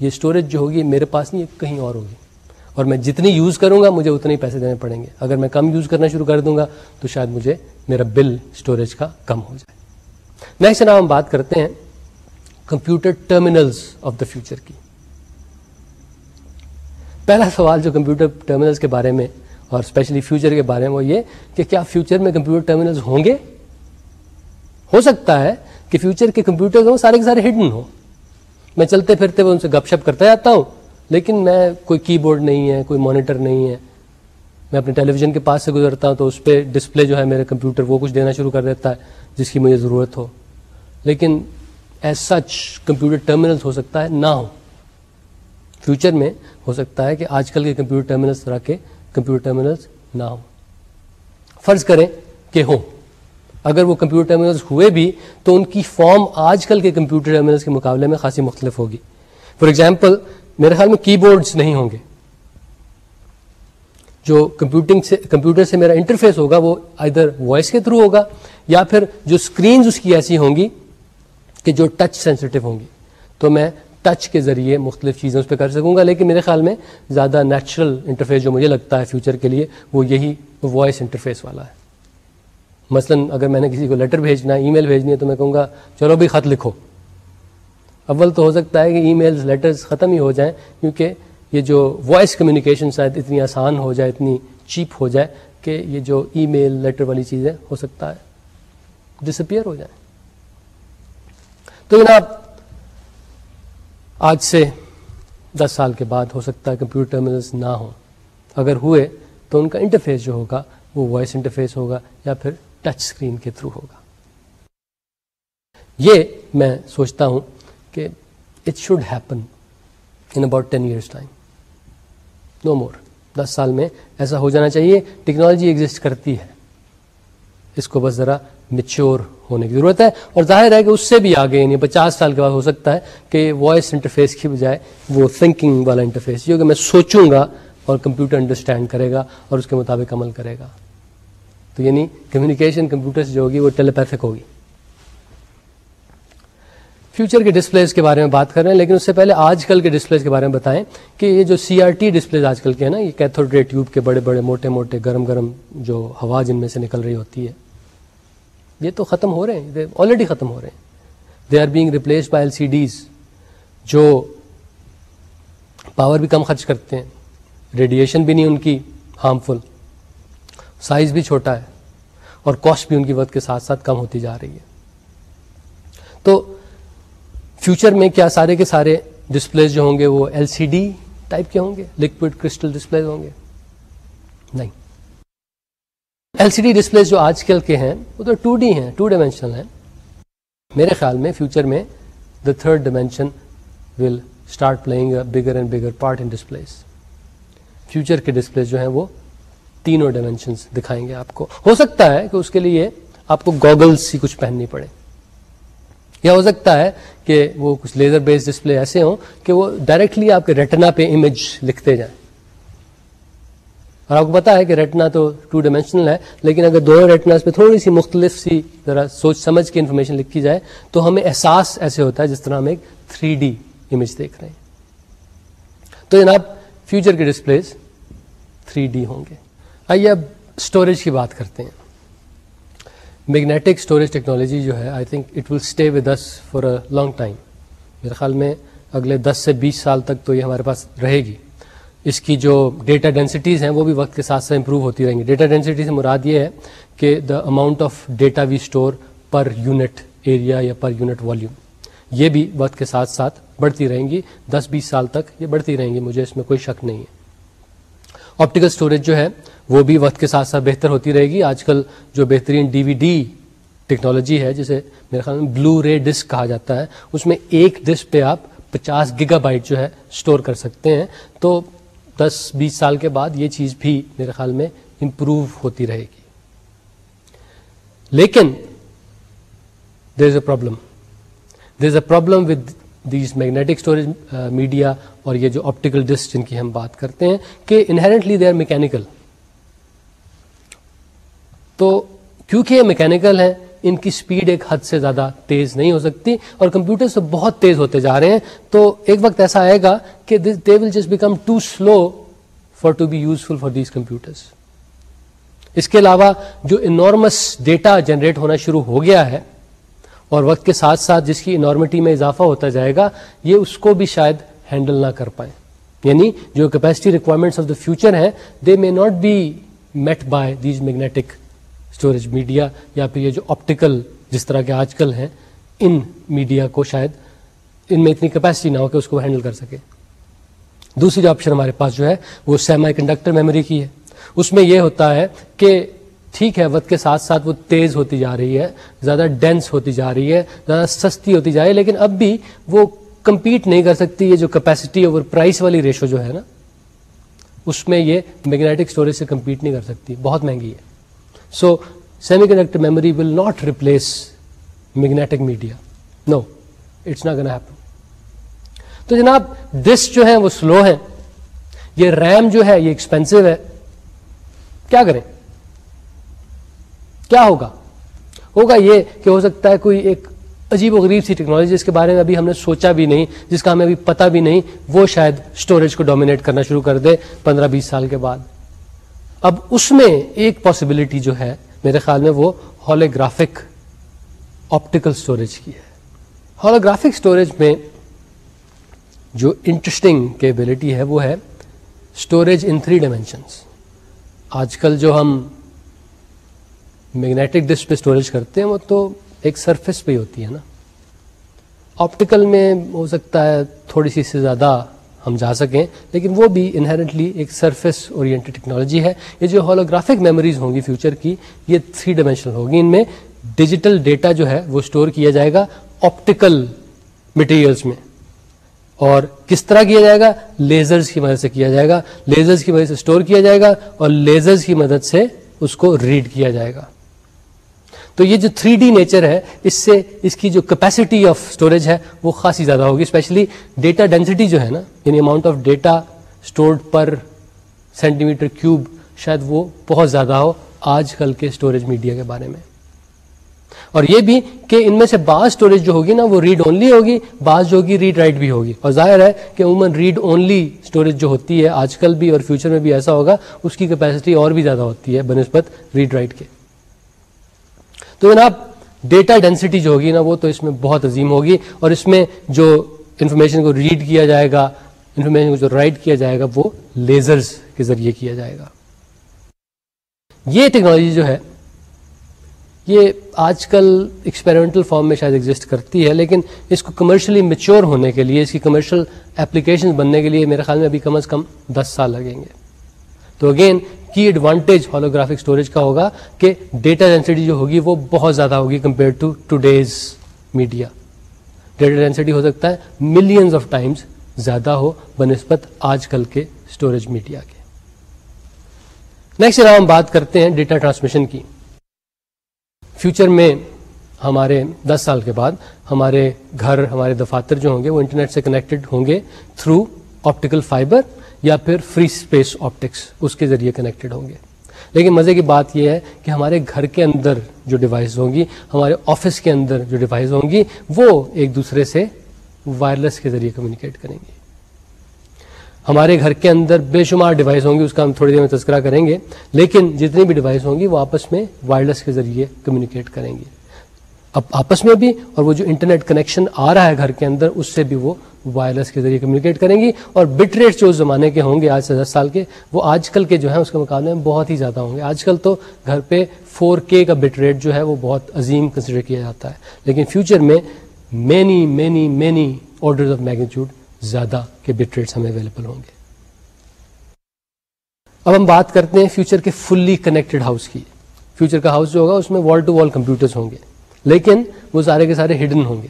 یہ اسٹوریج جو ہوگی، میرے پاس نہیں کہیں اور ہوگی. اور میں جتنی یوز کروں گا مجھے اتنے ہی پیسے دینے پڑیں گے۔ اگر میں کم یوز کرنا شروع کر دوں گا تو شاید مجھے میرا بل اسٹوریج کا کم ہو جائے۔ نیکسٹ جناب ہم بات کرتے ہیں computer terminals of the future کی۔ پہلا سوال جو کمپیوٹر ٹرمینلز کے بارے میں اور اسپیشلی فیوچر کے بارے میں وہ یہ کہ کیا فیوچر میں کمپیوٹر ٹرمینلز ہوں گے؟ ہو سکتا ہے کہ فیوچر کے کمپیوٹر ہوں، سارے کے سارے ہڈن ہوں۔ میں چلتے پھرتے ان سے گپ شپ کرتا جاتا ہوں لیکن میں کوئی کی بورڈ نہیں ہے، کوئی مانیٹر نہیں ہے۔ میں اپنے ٹیلی ویژن کے پاس سے گزرتا ہوں تو اس پہ ڈسپلے جو ہے میرے کمپیوٹر وہ کچھ دینا شروع کر دیتا ہے، جس کی مجھے ضرورت ہو۔ لیکن ایز سچ کمپیوٹر ٹرمینلس ہو سکتا ہے، نہ ہو۔ فیوچر میں ہو سکتا ہے کہ آج کل کے کمپیوٹر ٹرمینلس طرح کے کمپیوٹر ٹرمینلس نہ ہوں۔ فرض کریں کہ ہوں۔ اگر وہ کمپیوٹر ٹرمینلس ہوئے بھی تو ان کی فارم آج کل کے کمپیوٹر ٹرمینلس کے مقابلے میں خاصی مختلف ہوگی۔ فار ایگزامپل میرے خیال میں کی بورڈز نہیں ہوں گے۔ جو کمپیوٹنگ سے، کمپیوٹر سے میرا انٹرفیس ہوگا وہ ادھر وائس کے تھرو ہوگا یا پھر جو اسکرینز اس کی ایسی ہوں گی کہ جو ٹچ سینسٹیو ہوں گی۔ تو میں ٹچ کے ذریعے مختلف چیزیں اس پہ کر سکوں گا، لیکن میرے خیال میں زیادہ نیچرل انٹرفیس جو مجھے لگتا ہے فیوچر کے لیے، وہ یہی وائس انٹرفیس والا ہے۔ مثلا اگر میں نے کسی کو لیٹر بھیجنا ہے ای میل بھیجنی ہے تو میں کہوں گا، چلو بھائی خط لکھو۔ اول تو ہو سکتا ہے کہ ای میلز، لیٹرز ختم ہی ہو جائیں، کیونکہ یہ جو وائس کمیونیکیشن شاید اتنی آسان ہو جائے، اتنی چیپ ہو جائے کہ یہ جو ای میل، لیٹر والی چیزیں ہو سکتا ہے ڈس اپیئر ہو جائیں۔ تو جناب، آج سے دس سال کے بعد ہو سکتا ہے کمپیوٹر ٹرمینلز نہ ہوں۔ اگر ہوئے تو ان کا انٹرفیس جو ہوگا، وہ وائس انٹرفیس ہوگا یا پھر ٹچ اسکرین کے تھرو ہوگا۔ یہ میں سوچتا ہوں کہ it should happen in about ten years time no more دس سال میں ایسا ہو جانا چاہیے، ٹیکنالوجی ایگزٹ کرتی ہے۔ اس کو بس ذرا میچور ہونے کی ضرورت ہے۔ اور ظاہر ہے کہ اس سے بھی آگے یعنی پچاس سال کے بعد ہو سکتا ہے کہ وائس انٹرفیس کی بجائے وہ تھنکنگ والا انٹرفیس جو کہ میں سوچوں گا اور کمپیوٹر انڈرسٹینڈ کرے گا اور اس کے مطابق عمل کرے گا۔ تو یعنی کمیونیکیشن کمپیوٹر سے جو ہوگی وہ ٹیلیپیتھک ہوگی۔ فیوچر کے ڈسپلیز کے بارے میں بات کر رہے ہیں، لیکن اس سے پہلے آج کل کے ڈسپلیز کے بارے میں بتائیں کہ یہ جو سی آر ٹی ڈسپلیز آج کل کے ہیں نا، یہ کیتھوڈ رے ٹیوب کے بڑے بڑے موٹے موٹے گرم گرم جو ہوا جن میں سے نکل رہی ہوتی ہے، یہ تو ختم ہو رہے ہیں آلریڈی ختم ہو رہے ہیں۔ They are being replaced by L C Ds جو پاور بھی کم خرچ کرتے ہیں ریڈیشن بھی نہیں ان کی ہارمفل سائز بھی چھوٹا ہے اور کاسٹ بھی ان کی وقت کے ساتھ ساتھ کم ہوتی جا رہی ہے۔ تو فیوچر میں کیا سارے کے سارے ڈسپلے جو ہوں گے وہ ایل سی ڈی ٹائپ کے ہوں گے؟ لکوڈ کرسٹل ڈسپلے ہوں گے؟ نہیں. ایل سی ڈی ڈسپلے جو آج کل کے ہیں، وہ تو ٹو ڈی ہیں ٹو ڈائمینشنل ہیں. میرے خیال میں فیوچر میں the third dimension will start playing bigger and bigger part in displays future کے ڈسپلے جو ہیں وہ تینوں ڈائمینشنس دکھائیں گے آپ کو۔ ہو سکتا ہے کہ اس کے لیے آپ کو گوگلس ہی کچھ پہننی پڑے۔ یا ہو سکتا ہے کہ وہ کچھ لیزر بیس ڈسپلے ایسے ہوں کہ وہ ڈائریکٹلی آپ کے ریٹنا پہ امیج لکھتے جائیں۔ اور آپ کو پتا ہے کہ ریٹنا تو ٹو ڈائمینشنل ہے، لیکن اگر دونوں ریٹناز پہ تھوڑی سی مختلف سی ذرا سوچ سمجھ کے انفارمیشن لکھی جائے تو ہمیں احساس ایسے ہوتا ہے جس طرح ہم ایک تھری ڈی امیج دیکھ رہے ہیں۔ تو جناب فیوچر کے ڈسپلیز تھری ڈی ہوں گے۔ آئیے اب اسٹوریج کی بات کرتے ہیں۔ میگنیٹک اسٹوریج ٹیکنالوجی جو ہے I think it will stay with this for a long time میرے خیال میں اگلے دس سے بیس سال تک تو یہ ہمارے پاس رہے گی. اس کی جو ڈیٹا ڈینسٹیز ہیں وہ بھی وقت کے ساتھ ساتھ امپروو ہوتی رہیں گی. ڈیٹا ڈینسٹی سے مراد یہ ہے کہ the amount of data we store per unit area یا پر یونٹ والیوم یہ بھی وقت کے ساتھ ساتھ بڑھتی رہیں گی. دس بیس سال تک یہ بڑھتی رہیں گی. مجھے اس میں کوئی شک نہیں ہے. آپٹیکل اسٹوریج جو ہے، وہ بھی وقت کے ساتھ ساتھ بہتر ہوتی رہے گی۔ آج کل جو بہترین ڈی وی ڈی ٹیکنالوجی ہے، جسے میرے خیال میں بلو رے ڈسک کہا جاتا ہے، اس میں ایک ڈسک پہ آپ پچاس گیگا بائٹ جو ہے اسٹور کر سکتے ہیں۔ تو دس بیس سال کے بعد یہ چیز بھی میرے خیال میں امپروو ہوتی رہے گی۔ لیکن there is a problem there is a problem with these magnetic storage media اور یہ جو آپٹیکل ڈسک جن کی ہم بات کرتے ہیں کہ انہرنٹلی دے آر میکینکل تو کیونکہ یہ میکینکل ہیں، ان کی سپیڈ ایک حد سے زیادہ تیز نہیں ہو سکتی اور کمپیوٹر سے بہت تیز ہوتے جا رہے ہیں۔ تو ایک وقت ایسا آئے گا کہ they will just become too slow for to be useful for these computers اس کے علاوہ جو انارمس ڈیٹا جنریٹ ہونا شروع ہو گیا ہے اور وقت کے ساتھ ساتھ جس کی انارمٹی میں اضافہ ہوتا جائے گا، یہ اس کو بھی شاید ہینڈل نہ کر پائیں۔ یعنی جو capacity requirements of the future ہیں they may not be met by these magnetic storage media یا پھر یہ جو آپٹیکل جس طرح کے آج کل ہیں، ان میڈیا کو شاید ان میں اتنی کیپیسٹی نہ ہو کہ اس کو ہینڈل کر سکے۔ دوسری جو آپشن ہمارے پاس جو ہے، وہ سیمائی کنڈکٹر میموری کی ہے۔ اس میں یہ ہوتا ہے کہ ٹھیک ہے، وقت کے ساتھ ساتھ وہ تیز ہوتی جا رہی ہے، زیادہ ڈینس ہوتی جا رہی ہے، زیادہ سستی ہوتی جا رہی ہے، لیکن اب بھی وہ کمپیٹ نہیں کر سکتی، یہ جو کیپیسٹی اوور پرائس والی ریشو جو ہے نا، اس میں یہ میگنیٹک اسٹوریج سے کمپیٹ نہیں کر سکتی، بہت مہنگی ہے۔ So semiconductor memory will not replace magnetic media no it's not gonna happen تو جناب ڈس جو ہے وہ سلو ہے یہ ریم جو ہے یہ ایکسپینسو ہے، کیا کریں؟ کیا ہوگا؟ ہوگا یہ کہ ہو سکتا ہے کوئی ایک عجیب و غریب سی ٹیکنالوجی جس کے بارے میں ابھی ہم نے سوچا بھی نہیں، جس کا ہمیں ابھی پتا بھی نہیں، وہ شاید اسٹوریج کو ڈومینیٹ کرنا شروع کر دے پندرہ بیس سال کے بعد۔ اب اس میں ایک پاسبلٹی جو ہے، میرے خیال میں وہ ہالوگرافک آپٹیکل اسٹوریج کی ہے۔ ہالوگرافک اسٹوریج میں جو انٹرسٹنگ کیبلٹی ہے، وہ ہے اسٹوریج ان تھری ڈائمینشنس آج کل جو ہم میگنیٹک ڈسک پہ اسٹوریج کرتے ہیں، وہ تو ایک سرفیس پہ ہی ہوتی ہے نا۔ آپٹیکل میں ہو سکتا ہے تھوڑی سی سے زیادہ ہم جا سکیں، لیکن وہ بھی انہرنٹلی ایک سرفیس اورینٹڈ ٹیکنالوجی ہے۔ یہ جو ہولوگرافک میموریز ہوں گی فیوچر کی، یہ تھری ڈائمینشنل ہوگی۔ ان میں ڈیجیٹل ڈیٹا جو ہے، وہ اسٹور کیا جائے گا آپٹیکل مٹیریلس میں۔ اور کس طرح کیا جائے گا؟ لیزرز کی مدد سے کیا جائے گا۔ لیزرز کی مدد سے اسٹور کیا جائے گا اور لیزرز کی مدد سے اس کو ریڈ کیا جائے گا۔ تو یہ جو تھری ڈی نیچر ہے، اس سے اس کی جو کیپیسٹی آف اسٹوریج ہے، وہ خاصی زیادہ ہوگی اسپیشلی ڈیٹا ڈینسٹی جو ہے نا یعنی amount of data stored per centimetre cube شاید وہ بہت زیادہ ہو آج کل کے اسٹوریج میڈیا کے بارے میں۔ اور یہ بھی کہ ان میں سے بعض اسٹوریج جو ہوگی نا، وہ ریڈ اونلی ہوگی، بعض جو ہوگی ریڈ رائٹ بھی ہوگی۔ اور ظاہر ہے کہ عموماً ریڈ اونلی اسٹوریج جو ہوتی ہے آج کل بھی اور فیوچر میں بھی ایسا ہوگا، اس کی کیپیسٹی اور بھی زیادہ ہوتی ہے، بنسبت ریڈ رائٹ کے۔ تو جناب ڈیٹا ڈینسٹی جو ہوگی نا وہ تو اس میں بہت عظیم ہوگی اور اس میں جو انفارمیشن کو ریڈ کیا جائے گا انفارمیشن کو جو رائٹ کیا جائے گا وہ لیزرز کے ذریعے کیا جائے گا. یہ ٹیکنالوجی جو ہے، یہ آج کل ایکسپیریمنٹل فارم میں شاید ایگزسٹ کرتی ہے، لیکن اس کو کمرشلی میچور ہونے کے لیے، اس کی کمرشل اپلیکیشن بننے کے لیے میرے خیال میں ابھی کم از کم دس سال لگیں گے. تو اگین کی ایڈوانٹیج ہالوگرافک اسٹوریج کا ہوگا کہ ڈیٹا ڈینسٹی جو ہوگی وہ بہت زیادہ ہوگی compare to to these media data density ہو سکتا ہے ملینز آف ٹائمز زیادہ ہو بنسبت آج کل کے اسٹوریج میڈیا کے. نیکسٹ ہم بات کرتے ہیں ڈیٹا ٹرانسمیشن کی. فیوچر میں ہمارے دس سال کے بعد ہمارے گھر، ہمارے دفاتر جو ہوں گے وہ انٹرنیٹ سے کنیکٹڈ ہوں گے تھرو آپٹیکل فائبر یا پھر فری اسپیس آپٹکس اس کے ذریعے کنیکٹڈ ہوں گے۔ لیکن مزے کی بات یہ ہے کہ ہمارے گھر کے اندر جو ڈیوائس ہوں گی، ہمارے آفس کے اندر جو ڈیوائس ہوں گی، وہ ایک دوسرے سے وائرلیس کے ذریعے کمیونیکیٹ کریں گے۔ ہمارے گھر کے اندر بے شمار ڈیوائس ہوں گی، اس کا ہم تھوڑی دیر میں تذکرہ کریں گے، لیکن جتنی بھی ڈیوائس ہوں گی، وہ آپس میں وائرلیس کے ذریعے کمیونیکیٹ کریں گے۔ اب آپس میں بھی اور وہ جو انٹرنیٹ کنیکشن آ رہا ہے گھر کے اندر، اس سے بھی وہ وائرلیس کے ذریعے کمیونیکیٹ کریں گی اور بٹ ریٹ جو اس زمانے کے ہوں گے آج سے دس سال کے، وہ آج کل کے جو ہیں، اس کے مقابلے میں بہت ہی زیادہ ہوں گے۔ آج کل تو گھر پہ فور کے کا بٹ ریٹ جو ہے، وہ بہت عظیم کنسیڈر کیا جاتا ہے۔ لیکن فیوچر میں many many many order of magnitude زیادہ کے بٹ ریٹس ہمیں اویلیبل ہوں گے۔ اب ہم بات کرتے ہیں فیوچر کے فلی کنیکٹڈ ہاؤس کی۔ فیوچر کا ہاؤس جو ہوگا، اس میں وال ٹو وال کمپیوٹرز ہوں گے۔ لیکن وہ سارے کے سارے ہڈن ہوں گے۔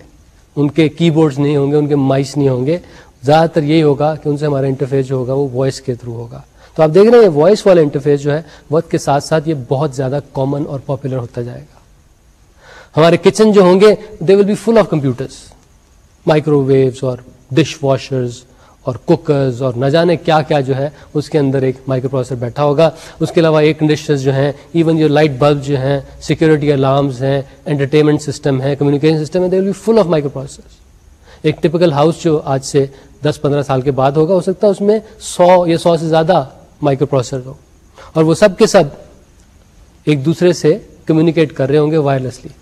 ان کے کی بورڈز نہیں ہوں گے، ان کے مائس نہیں ہوں گے۔ زیادہ تر یہی ہوگا کہ ان سے ہمارا انٹرفیس جو ہوگا وہ وائس کے تھرو ہوگا۔ تو آپ دیکھ رہے ہیں وائس والا انٹرفیس جو ہے، وقت کے ساتھ ساتھ یہ بہت زیادہ کامن اور پاپولر ہوتا جائے گا۔ ہمارے کچن جو ہوں گے they will be full of computers microwaves اور ڈش واشرز اور کوکرز اور نہ جانے کیا کیا جو ہے، اس کے اندر ایک مائکرو پروسیسر بیٹھا ہوگا۔ اس کے علاوہ ایئر کنڈیشنرز جو ہیں ایون جو لائٹ بلب جو ہیں سیکورٹی الارمز ہیں انٹرٹینمنٹ سسٹم ہے کمیونیکیشن سسٹم ہے they will be full of microprocessor ایک ٹپکل ہاؤس جو آج سے دس پندرہ سال کے بعد ہوگا، ہو سکتا ہے اس میں سو یا سو سے زیادہ مائکرو پروسیسر ہو اور وہ سب کے سب ایک دوسرے سے کمیونیکیٹ کر رہے ہوں گے وائرلیسلی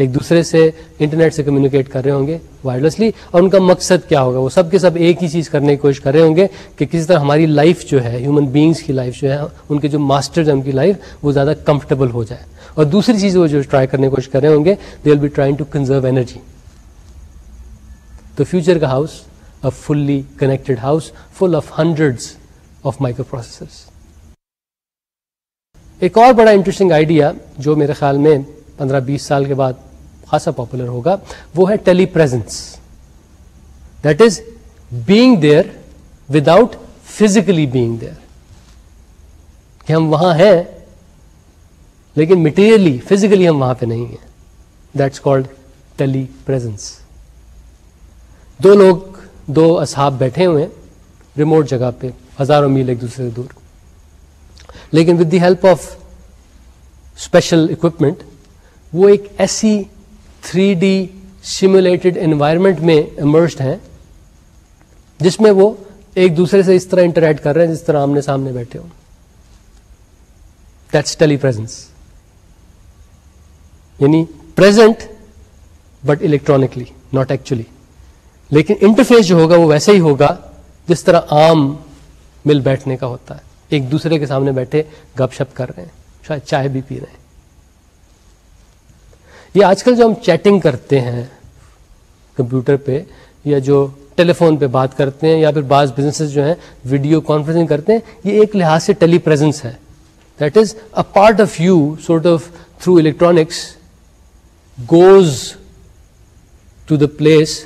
ایک دوسرے سے انٹرنیٹ سے کمیونیکیٹ کر رہے ہوں گے وائرلیسلی اور ان کا مقصد کیا ہوگا؟ وہ سب کے سب ایک ہی چیز کرنے کی کوشش کر رہے ہوں گے کہ کسی طرح ہماری لائف جو ہے ہیومن بینگس کی لائف جو ہے، ان کے جو ماسٹر ان کی لائف وہ زیادہ کمفرٹیبل ہو جائے۔ اور دوسری چیز وہ جو ٹرائی کرنے کی کوشش کر رہے ہوں گے they will be trying to conserve energy تو فیوچر کا house a fully connected house full of hundred of microprocessor ایک اور بڑا انٹرسٹنگ آئیڈیا جو میرے خیال میں پندرہ بیس سال کے بعد خاصا پاپولر ہوگا، وہ ہے telepresence that is being there without physically being there کہ ہم وہاں ہیں، لیکن مٹیریلی فزیکلی ہم وہاں پہ نہیں ہیں. دیٹس کالڈ ٹیلی پرزنس دو لوگ، دو اصحاب بیٹھے ہوئے ریموٹ جگہ پہ، ہزاروں میل ایک دوسرے سے دور. لیکن with the help of special equipment وہ ایک ایسی تھری ڈی سیمولیٹڈ انوائرمنٹ میں امرسڈ ہیں، جس میں وہ ایک دوسرے سے اس طرح انٹریکٹ کر رہے ہیں جس طرح آمنے سامنے بیٹھے ہو دیٹس ٹیلی پرزنس یعنی present but electronically not actually لیکن انٹرفیس جو ہوگا وہ ویسے ہی ہوگا جس طرح عام مل بیٹھنے کا ہوتا ہے۔ ایک دوسرے کے سامنے بیٹھے گپ شپ کر رہے ہیں، شاید چائے بھی پی رہے ہیں۔ یہ آج کل جو ہم چیٹنگ کرتے ہیں کمپیوٹر پہ یا جو ٹیلی فون پہ بات کرتے ہیں یا پھر بعض بزنس جو ہیں ویڈیو کانفرنسنگ کرتے ہیں، یہ ایک لحاظ سے ٹیلی پرزنس ہے۔ That is a part of you sort of through electronics goes to the place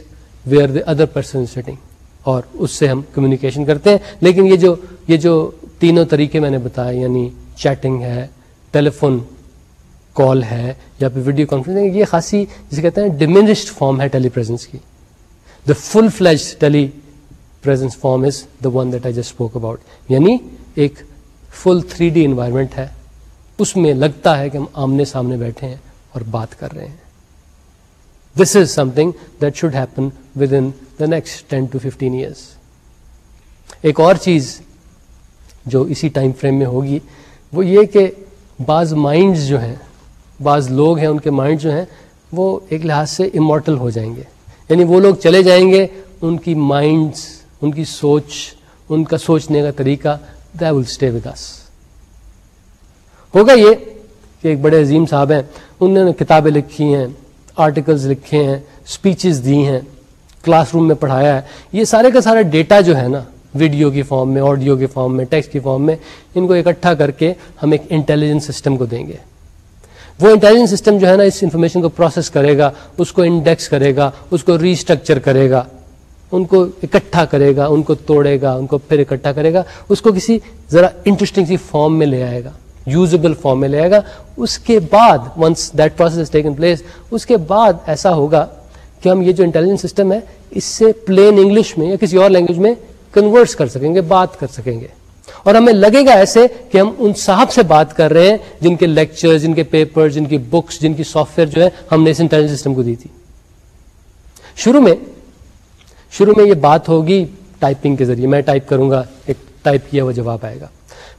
where the other person sitting اور اس سے ہم کمیونیکیشن کرتے ہیں۔ لیکن یہ جو یہ جو تینوں طریقے میں نے بتایا یعنی چیٹنگ ہے، ٹیلی فون کال ہے یا پھر ویڈیو کانفرنس یہ خاصی جسے کہتے ہیں ڈیمینسڈ فارم ہے ٹیلی پرزنس کی۔ The full fledge telepresence form is the one that I just spoke about یعنی ایک فل تھری ڈی انوائرمنٹ ہے۔ اس میں لگتا ہے کہ ہم آمنے سامنے بیٹھے ہیں اور بات کر رہے ہیں۔ This is something that should happen within the next ten to fifteen years ایک اور چیز جو اسی ٹائم فریم میں ہوگی، وہ یہ کہ بعض مائنڈز جو ہیں بعض لوگ ہیں، ان کے مائنڈ جو ہیں، وہ ایک لحاظ سے امورٹل ہو جائیں گے۔ یعنی وہ لوگ چلے جائیں گے، ان کی مائنڈس ان کی سوچ، ان کا سوچنے کا طریقہ دا ول اسٹے ود اس ہوگا یہ کہ ایک بڑے عظیم صاحب ہیں، انہوں نے کتابیں لکھی ہیں آرٹیکلز لکھے ہیں اسپیچز دی ہیں کلاس روم میں پڑھایا ہے۔ یہ سارے کا سارا ڈیٹا جو ہے نا ویڈیو کی فارم میں آڈیو کے فارم میں ٹیکسٹ کی فارم میں، ان کو اکٹھا کر کے ہم ایک انٹیلیجنس سسٹم کو دیں گے۔ وہ انٹیلیجنس سسٹم جو ہے نا اس انفارمیشن کو پروسیس کرے گا، اس کو انڈیکس کرے گا، اس کو ریسٹرکچر کرے گا، ان کو اکٹھا کرے گا، ان کو توڑے گا، ان کو پھر اکٹھا کرے گا، اس کو کسی ذرا انٹرسٹنگ سی فارم میں لے آئے گا یوزبل فارم میں لے آئے گا۔ اس کے بعد once that process is taken place اس کے بعد ایسا ہوگا کہ ہم یہ جو انٹیلیجنس سسٹم ہے، اس سے پلین انگلش میں یا کسی اور لینگویج میں کنورٹس کر سکیں گے، بات کر سکیں گے۔ اور ہمیں لگے گا ایسے کہ ہم ان صاحب سے بات کر رہے ہیں جن کے لیکچر جن کے پیپر جن کی بکس جن کی سافٹ ویئر جو ہے ہم نے اس انٹیلیجنس سسٹم کو دی تھی۔ شروع میں شروع میں یہ بات ہوگی ٹائپنگ کے ذریعے۔ میں ٹائپ کروں گا، ایک ٹائپ کیا ہوا جواب آئے گا۔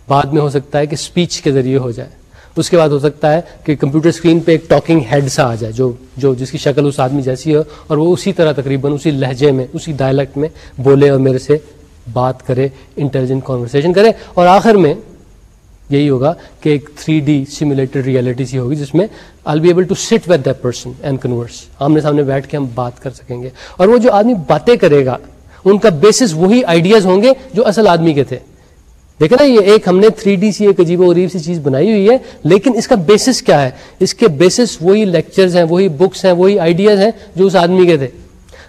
بعد میں ہو سکتا ہے کہ اسپیچ کے ذریعے ہو جائے۔ اس کے بعد ہو سکتا ہے کہ کمپیوٹر اسکرین پہ ایک ٹاکنگ ہیڈ سا آ جائے، جو جو، جس کی شکل اس آدمی جیسی ہو اور وہ اسی طرح تقریباً اسی لہجے میں، اسی ڈائلیکٹ میں بولے اور میرے سے بات کرے انٹیلیجنٹ کانورسیشن کرے۔ اور آخر میں یہی ہوگا کہ ایک تھری ڈی سیمولیٹڈ ریئلٹی سی ہوگی جس میں I be able to sit with that person and converse آمنے سامنے بیٹھ کے ہم بات کر سکیں گے۔ اور وہ جو آدمی باتیں کرے گا، ان کا بیسس وہی آئیڈیاز ہوں گے جو اصل آدمی کے تھے۔ دیکھیں نا، یہ ایک ہم نے تھری ڈی سی، ایک عجیب و غریب سی چیز بنائی ہوئی ہے، لیکن اس کا بیسس کیا ہے؟ اس کے بیسس وہی لیکچرز ہیں، وہی بکس ہیں، وہی آئیڈیاز ہیں جو اس آدمی کے تھے۔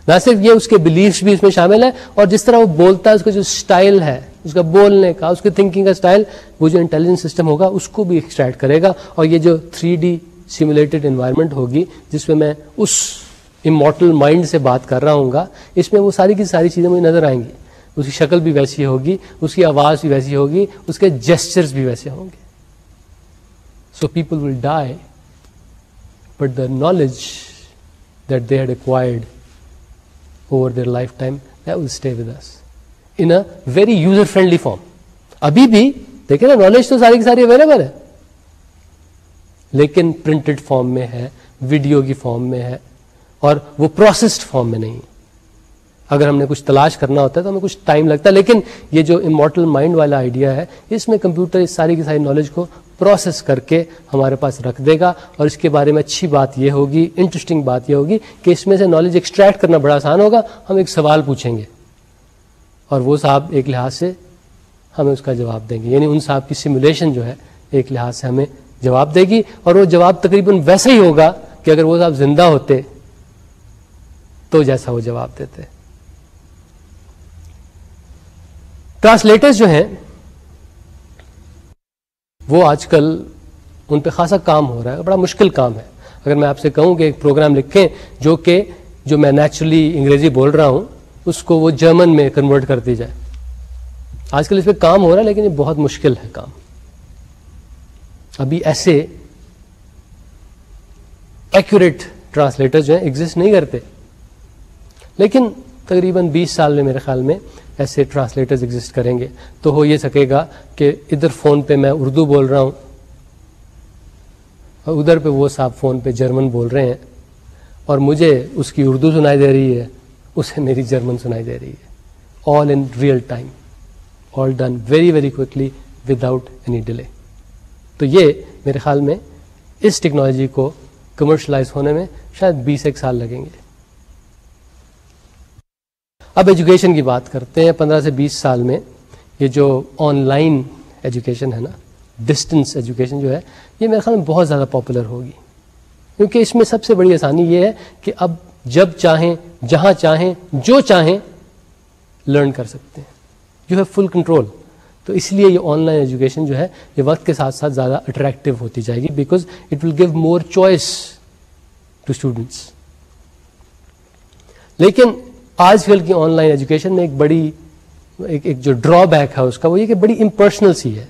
نہ صرف یہ، اس کے بلیفس بھی اس میں شامل ہے اور جس طرح وہ بولتا ہے، اس کا جو اسٹائل ہے، اس کا بولنے کا، اس کے تھنکنگ کا اسٹائل وہ جو انٹیلیجنس سسٹم ہوگا، اس کو بھی ایکسٹریکٹ کرے گا اور یہ جو تھری ڈی سیمولیٹڈ انوائرمنٹ ہوگی، جس میں میں اس امورٹل مائنڈ سے بات کر رہا ہوں گا، اس میں وہ ساری کی ساری چیزیں مجھے نظر آئیں گی۔ اس کی شکل بھی ویسی ہوگی، اس کی آواز بھی ویسی ہوگی، اس کے جسچرز بھی ویسے ہوں گے۔ So people will die but the knowledge that they had acquired over their lifetime will stay with us in a very user friendly form ابھی بھی دیکھیں نا نالج تو ساری کی ساری اویلیبل ہے لیکن پرنٹڈ فارم میں ہے ویڈیو کی فارم میں ہے اور وہ پروسیسڈ فارم میں نہیں اگر ہم نے کچھ تلاش کرنا ہوتا ہے تو ہمیں کچھ ٹائم لگتا ہے لیکن یہ جو امورٹل مائنڈ والا آئیڈیا ہے اس میں کمپیوٹر اس ساری کی ساری نالج کو پروسیس کر کے ہمارے پاس رکھ دے گا اور اس کے بارے میں اچھی بات یہ ہوگی انٹرسٹنگ بات یہ ہوگی کہ اس میں سے نالج ایکسٹریکٹ کرنا بڑا آسان ہوگا، ہم ایک سوال پوچھیں گے۔ اور وہ صاحب ایک لحاظ سے ہمیں اس کا جواب دیں گے۔ یعنی ان صاحب کی سمولیشن جو ہے، ایک لحاظ سے ہمیں جواب دے گی اور وہ جواب تقریباً ویسا ہی ہوگا کہ اگر وہ صاحب زندہ ہوتے تو جیسا وہ جواب دیتے۔ ٹرانسلیٹر جو ہیں وہ آج کل ان پہ خاصا کام ہو رہا ہے، بڑا مشکل کام ہے۔ اگر میں آپ سے کہوں کہ ایک پروگرام لکھیں جو کہ، جو میں نیچرلی انگریزی بول رہا ہوں، اس کو وہ جرمن میں کنورٹ کر دی جائے۔ آج کل اس پہ کام ہو رہا ہے، لیکن یہ بہت مشکل ہے کام۔ ابھی ایسے ایکوریٹ ٹرانسلیٹر جو ہیں ایگزٹ نہیں کرتے۔ لیکن تقریباً بیس سال میں میرے خیال میں ایسے ٹرانسلیٹرز ایگزٹ کریں گے۔ تو ہو یہ سکے گا کہ ادھر فون پہ میں اردو بول رہا ہوں اور ادھر پہ وہ صاحب فون پہ جرمن بول رہے ہیں اور مجھے اس کی اردو سنائی دے رہی ہے، اسے میری جرمن سنائی دے رہی ہے۔ All in real time all done very very quickly without any delay تو یہ میرے خیال میں اس ٹیکنالوجی کو کمرشلائز ہونے میں شاید بیس ایک سال لگیں گے۔ اب ایجوکیشن کی بات کرتے ہیں، پندرہ سے بیس سال میں یہ جو آن لائن ایجوکیشن ہے نا ڈسٹینس ایجوکیشن جو ہے، یہ میرے خیال میں بہت زیادہ پاپولر ہوگی۔ کیونکہ اس میں سب سے بڑی آسانی یہ ہے کہ اب جب چاہیں، جہاں چاہیں، جو چاہیں لرن کر سکتے ہیں۔ یو ہیو فل کنٹرول تو اس لیے یہ آن لائن ایجوکیشن جو ہے، یہ وقت کے ساتھ ساتھ زیادہ اٹریکٹیو ہوتی جائے گی because it will give more choice to students لیکن آج کل کی آن لائن ایجوکیشن میں ایک بڑی ایک ایک جو ڈرا بیک ہے اس کا وہ یہ کہ بڑی امپرسنل سی ہے۔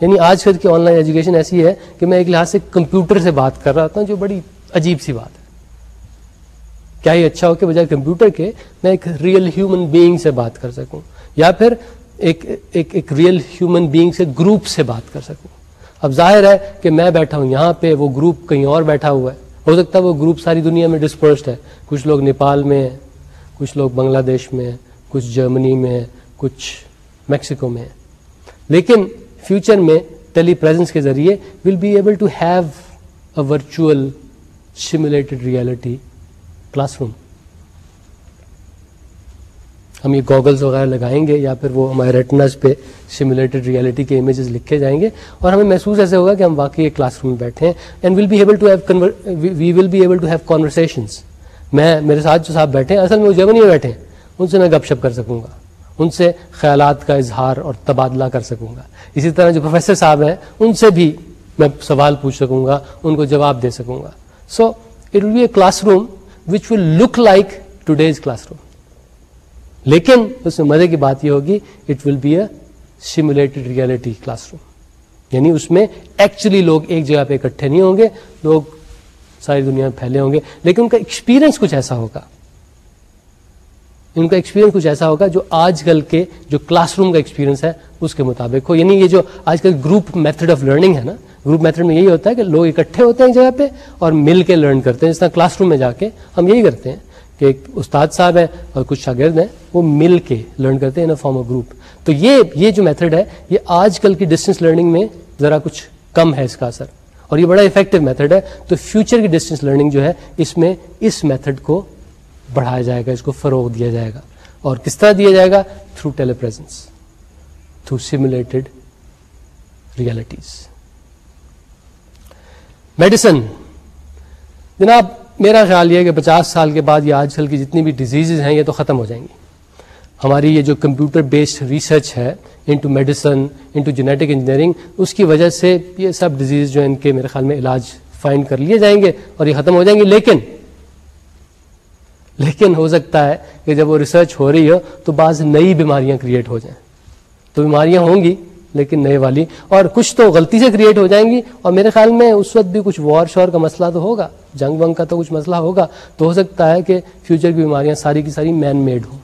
یعنی آج کل کی آن لائن ایجوکیشن ایسی ہے کہ میں ایک لحاظ سے کمپیوٹر سے بات کر رہا تھا جو بڑی عجیب سی بات ہے۔ کیا یہ اچھا ہو کہ بجائے کمپیوٹر کے میں ایک ریئل ہیومن بینگ سے بات کر سکوں یا پھر ایک ایک ایک ریئل ہیومن بینگ سے گروپ سے بات کر سکوں۔ اب ظاہر ہے کہ میں بیٹھا ہوں یہاں پہ، وہ گروپ کہیں اور بیٹھا ہوا ہے۔ ہو سکتا ہے وہ گروپ ساری دنیا میں ڈسپرسڈ ہے۔ کچھ لوگ نیپال میں ہیں۔ کچھ لوگ بنگلہ دیش میں، کچھ جرمنی میں، کچھ میکسیکو میں۔ لیکن فیوچر میں ٹیلی پریزنس کے ذریعے will be able to have a virtual simulated reality classroom ہم یہ گوگلز وغیرہ لگائیں گے یا پھر وہ ہمارے ریٹناز پہ سیمولیٹڈ ریئلٹی کے امیجز لکھے جائیں گے اور ہمیں محسوس ایسے ہوگا کہ ہم واقعی ایک کلاس روم میں بیٹھے ہیں۔ And will be able to have we will be able to have conversations میں میرے ساتھ جو صاحب بیٹھے ہیں، اصل میں وہ جرمنی میں بیٹھے ہیں۔ ان سے میں گپ شپ کر سکوں گا۔ ان سے خیالات کا اظہار اور تبادلہ کر سکوں گا۔ اسی طرح جو پروفیسر صاحب ہیں، ان سے بھی میں سوال پوچھ سکوں گا، ان کو جواب دے سکوں گا۔ So it will be a classroom which will look like to these classroom لیکن اس میں مزے کی بات یہ ہوگی it will be a simulated reality classroom یعنی اس میں ایکچولی لوگ ایک جگہ پہ اکٹھے نہیں ہوں گے، لوگ ساری دنیا میں پھیلے ہوں گے۔ لیکن ان کا ایکسپیرئنس کچھ ایسا ہوگا۔ ان کا ایکسپیرینس کچھ ایسا ہوگا جو آج کل کے جو کلاس روم کا ایکسپیرینس ہے، اس کے مطابق ہو۔ یعنی یہ جو آج کل گروپ میتھڈ آف لرننگ ہے نا گروپ میتھڈ میں یہی ہوتا ہے کہ لوگ اکٹھے ہوتے ہیں جگہ پہ اور مل کے لرن کرتے ہیں۔ جس طرح کلاس روم میں جا کے ہم یہی کرتے ہیں کہ ایک استاد صاحب ہیں اور کچھ شاگرد ہیں، وہ مل کے لرن کرتے ہیں ان فارم آف گروپ تو یہ یہ جو میتھڈ ہے، یہ آج کل کی ڈسٹینس لرننگ میں ذرا کچھ کم ہے اس کا اثر۔ اور یہ بڑا افیکٹو میتھڈ ہے۔ تو فیوچر کی ڈسٹینس لرننگ جو ہے، اس میں اس میتھڈ کو بڑھایا جائے گا، اس کو فروغ دیا جائے گا۔ اور کس طرح دیا جائے گا؟ Through telepresence through simulated realities medicine جناب، میرا خیال یہ کہ پچاس سال کے بعد یہ آج کل کی جتنی بھی ڈیزیز ہیں، یہ تو ختم ہو جائیں گی۔ ہماری یہ جو کمپیوٹر بیسڈ ریسرچ ہے into medicine into genetic engineering اس کی وجہ سے یہ سب ڈیزیز جو ان کے میرے خیال میں علاج فائنڈ کر لیے جائیں گے اور یہ ختم ہو جائیں گے. لیکن لیکن ہو سکتا ہے کہ جب وہ ریسرچ ہو رہی ہو تو بعض نئی بیماریاں کریٹ ہو جائیں. تو بیماریاں ہوں گی، لیکن نئے والی. اور کچھ تو غلطی سے کریٹ ہو جائیں گی اور میرے خیال میں اس وقت بھی کچھ وار شور کا مسئلہ تو ہوگا. جنگ ونگ کا تو کچھ مسئلہ ہوگا. تو ہو سکتا ہے کہ فیوچر کی بیماریاں ساری کی ساری مین میڈ ہوں.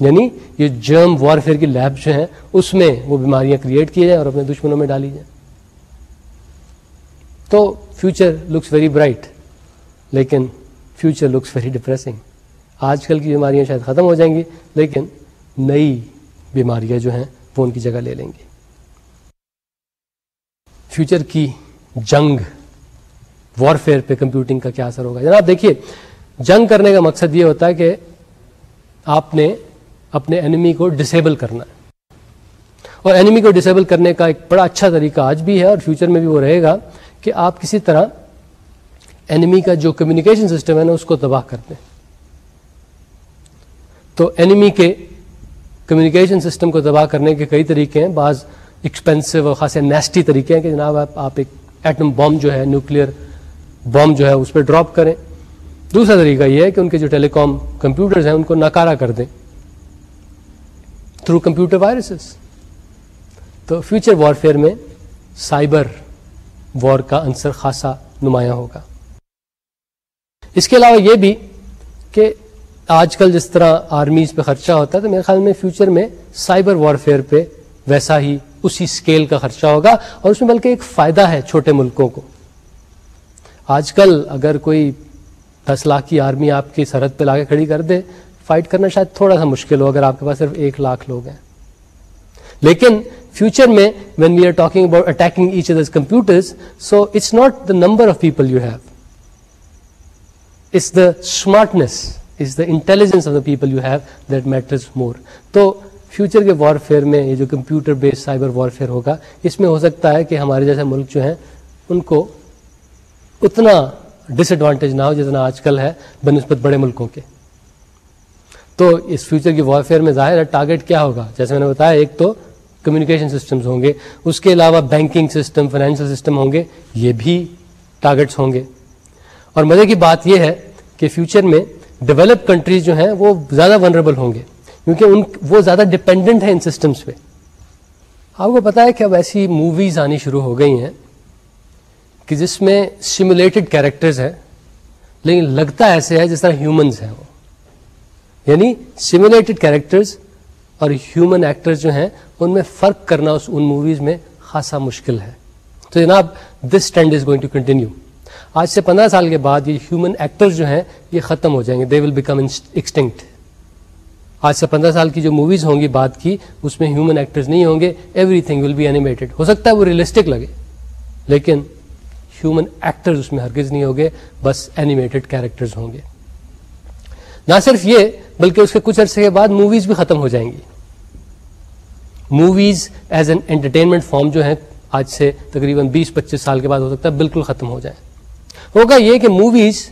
یعنی یہ جرم وار فیئر کی لیب جو ہیں، اس میں وہ بیماریاں کریٹ کی جائیں اور اپنے دشمنوں میں ڈالی جائیں۔ تو فیوچر لکس ویری برائٹ لیکن فیوچر لکس ویری ڈپریسنگ آج کل کی بیماریاں شاید ختم ہو جائیں گی، لیکن نئی بیماریاں جو ہیں، وہ ان کی جگہ لے لیں گی۔ فیوچر کی جنگ وار فیئر پہ کمپیوٹنگ کا کیا اثر ہوگا؟ جناب دیکھیے، جنگ کرنے کا مقصد یہ ہوتا ہے کہ آپ نے اپنے اینیمی کو ڈسیبل کرنا ہے۔ اور اینیمی کو ڈسیبل کرنے کا ایک بڑا اچھا طریقہ آج بھی ہے اور فیوچر میں بھی وہ رہے گا کہ آپ کسی طرح اینیمی کا جو کمیونیکیشن سسٹم ہے نا، اس کو تباہ کرتے ہیں تو اینیمی کے کمیونیکیشن سسٹم کو تباہ کرنے کے کئی طریقے ہیں۔ بعض ایکسپینسو اور خاصے نیسٹی طریقے ہیں کہ جناب آپ ایک ایٹم بم جو ہے نیوکلیر بم جو ہے، اس پہ ڈراپ کریں۔ دوسرا طریقہ یہ ہے کہ ان کے جو ٹیلی کام کمپیوٹرز ہیں، ان کو ناکارا کر دیں۔ تھرو کمپیوٹر وائرسز تو فیوچر وارفیئر میں سائبر وار کا عنصر خاصا نمایاں ہوگا۔ اس کے علاوہ یہ بھی کہ آج کل جس طرح آرمیز پہ خرچہ ہوتا ہے، تو میرے خیال میں فیوچر میں سائبر وارفیئر پہ ویسا ہی اسی اسکیل کا خرچہ ہوگا۔ اور اس میں بلکہ ایک فائدہ ہے چھوٹے ملکوں کو۔ آج کل اگر کوئی دس لاکھ کی آرمی آپ کی سرحد پہ لا کے کھڑی کر دے فائٹ کرنا شاید تھوڑا سا مشکل ہو اگر آپ کے پاس صرف ایک لاکھ لوگ ہیں۔ لیکن فیوچر میں when we are talking about attacking each others computer so it's not the number of people you have it's the smartness is the intelligence of the people you have that matters more تو future کے warfare میں یہ جو computer based cyber warfare ہوگا، اس میں ہو سکتا ہے کہ ہمارے جیسے ملک جو ہیں، ان کو اتنا ڈس ایڈوانٹیج نہ ہو جتنا آج کل ہے بہ نسبت بڑے ملکوں کے۔ تو اس فیوچر کی وار فیئر میں ظاہر ہے ٹارگیٹ کیا ہوگا؟ جیسے میں نے بتایا، ایک تو کمیونیکیشن سسٹمز ہوں گے، اس کے علاوہ بینکنگ سسٹم فائنینشیل سسٹم ہوں گے، یہ بھی ٹارگیٹس ہوں گے۔ اور مزے کی بات یہ ہے کہ فیوچر میں ڈیولپ کنٹریز جو ہیں، وہ زیادہ ونریبل ہوں گے، کیونکہ ان، وہ زیادہ ڈپینڈنٹ ہیں ان سسٹمس پہ۔ آپ کو پتا ہے کہ اب ایسی موویز آنی شروع ہو گئی ہیں کہ جس میں سیمولیٹڈ کیریکٹرز ہیں، لیکن لگتا ایسے ہے جس طرح ہیومنز ہیں وہ۔ یعنی سیمولیٹڈ کیریکٹرز اور ہیومن ایکٹرز جو ہیں، ان میں فرق کرنا اس ان موویز میں خاصا مشکل ہے۔ تو جناب this trend is going to continue آج سے پندرہ سال کے بعد یہ ہیومن ایکٹر جو ہیں، یہ ختم ہو جائیں گے۔ دے ول بیکم ایکسٹنکٹ آج سے پندرہ سال کی جو موویز ہوں گی بات کی، اس میں ہیومن ایکٹرز نہیں ہوں گے۔ Everything will be animated ہو سکتا ہے وہ ریئلسٹک لگے، لیکن ہیومن ایکٹرز اس میں ہرگز نہیں ہوں گے، بس اینیمیٹڈ کیریکٹرز ہوں گے۔ نہ صرف یہ بلکہ اس کے کچھ عرصے کے بعد موویز بھی ختم ہو جائیں گی۔ Movies as an entertainment form جو ہے آج سے تقریباً بیس، پچیس سال کے بعد ہو سکتا ہے، بالکل ختم ہو جائیں۔ ہوگا یہ کہ موویز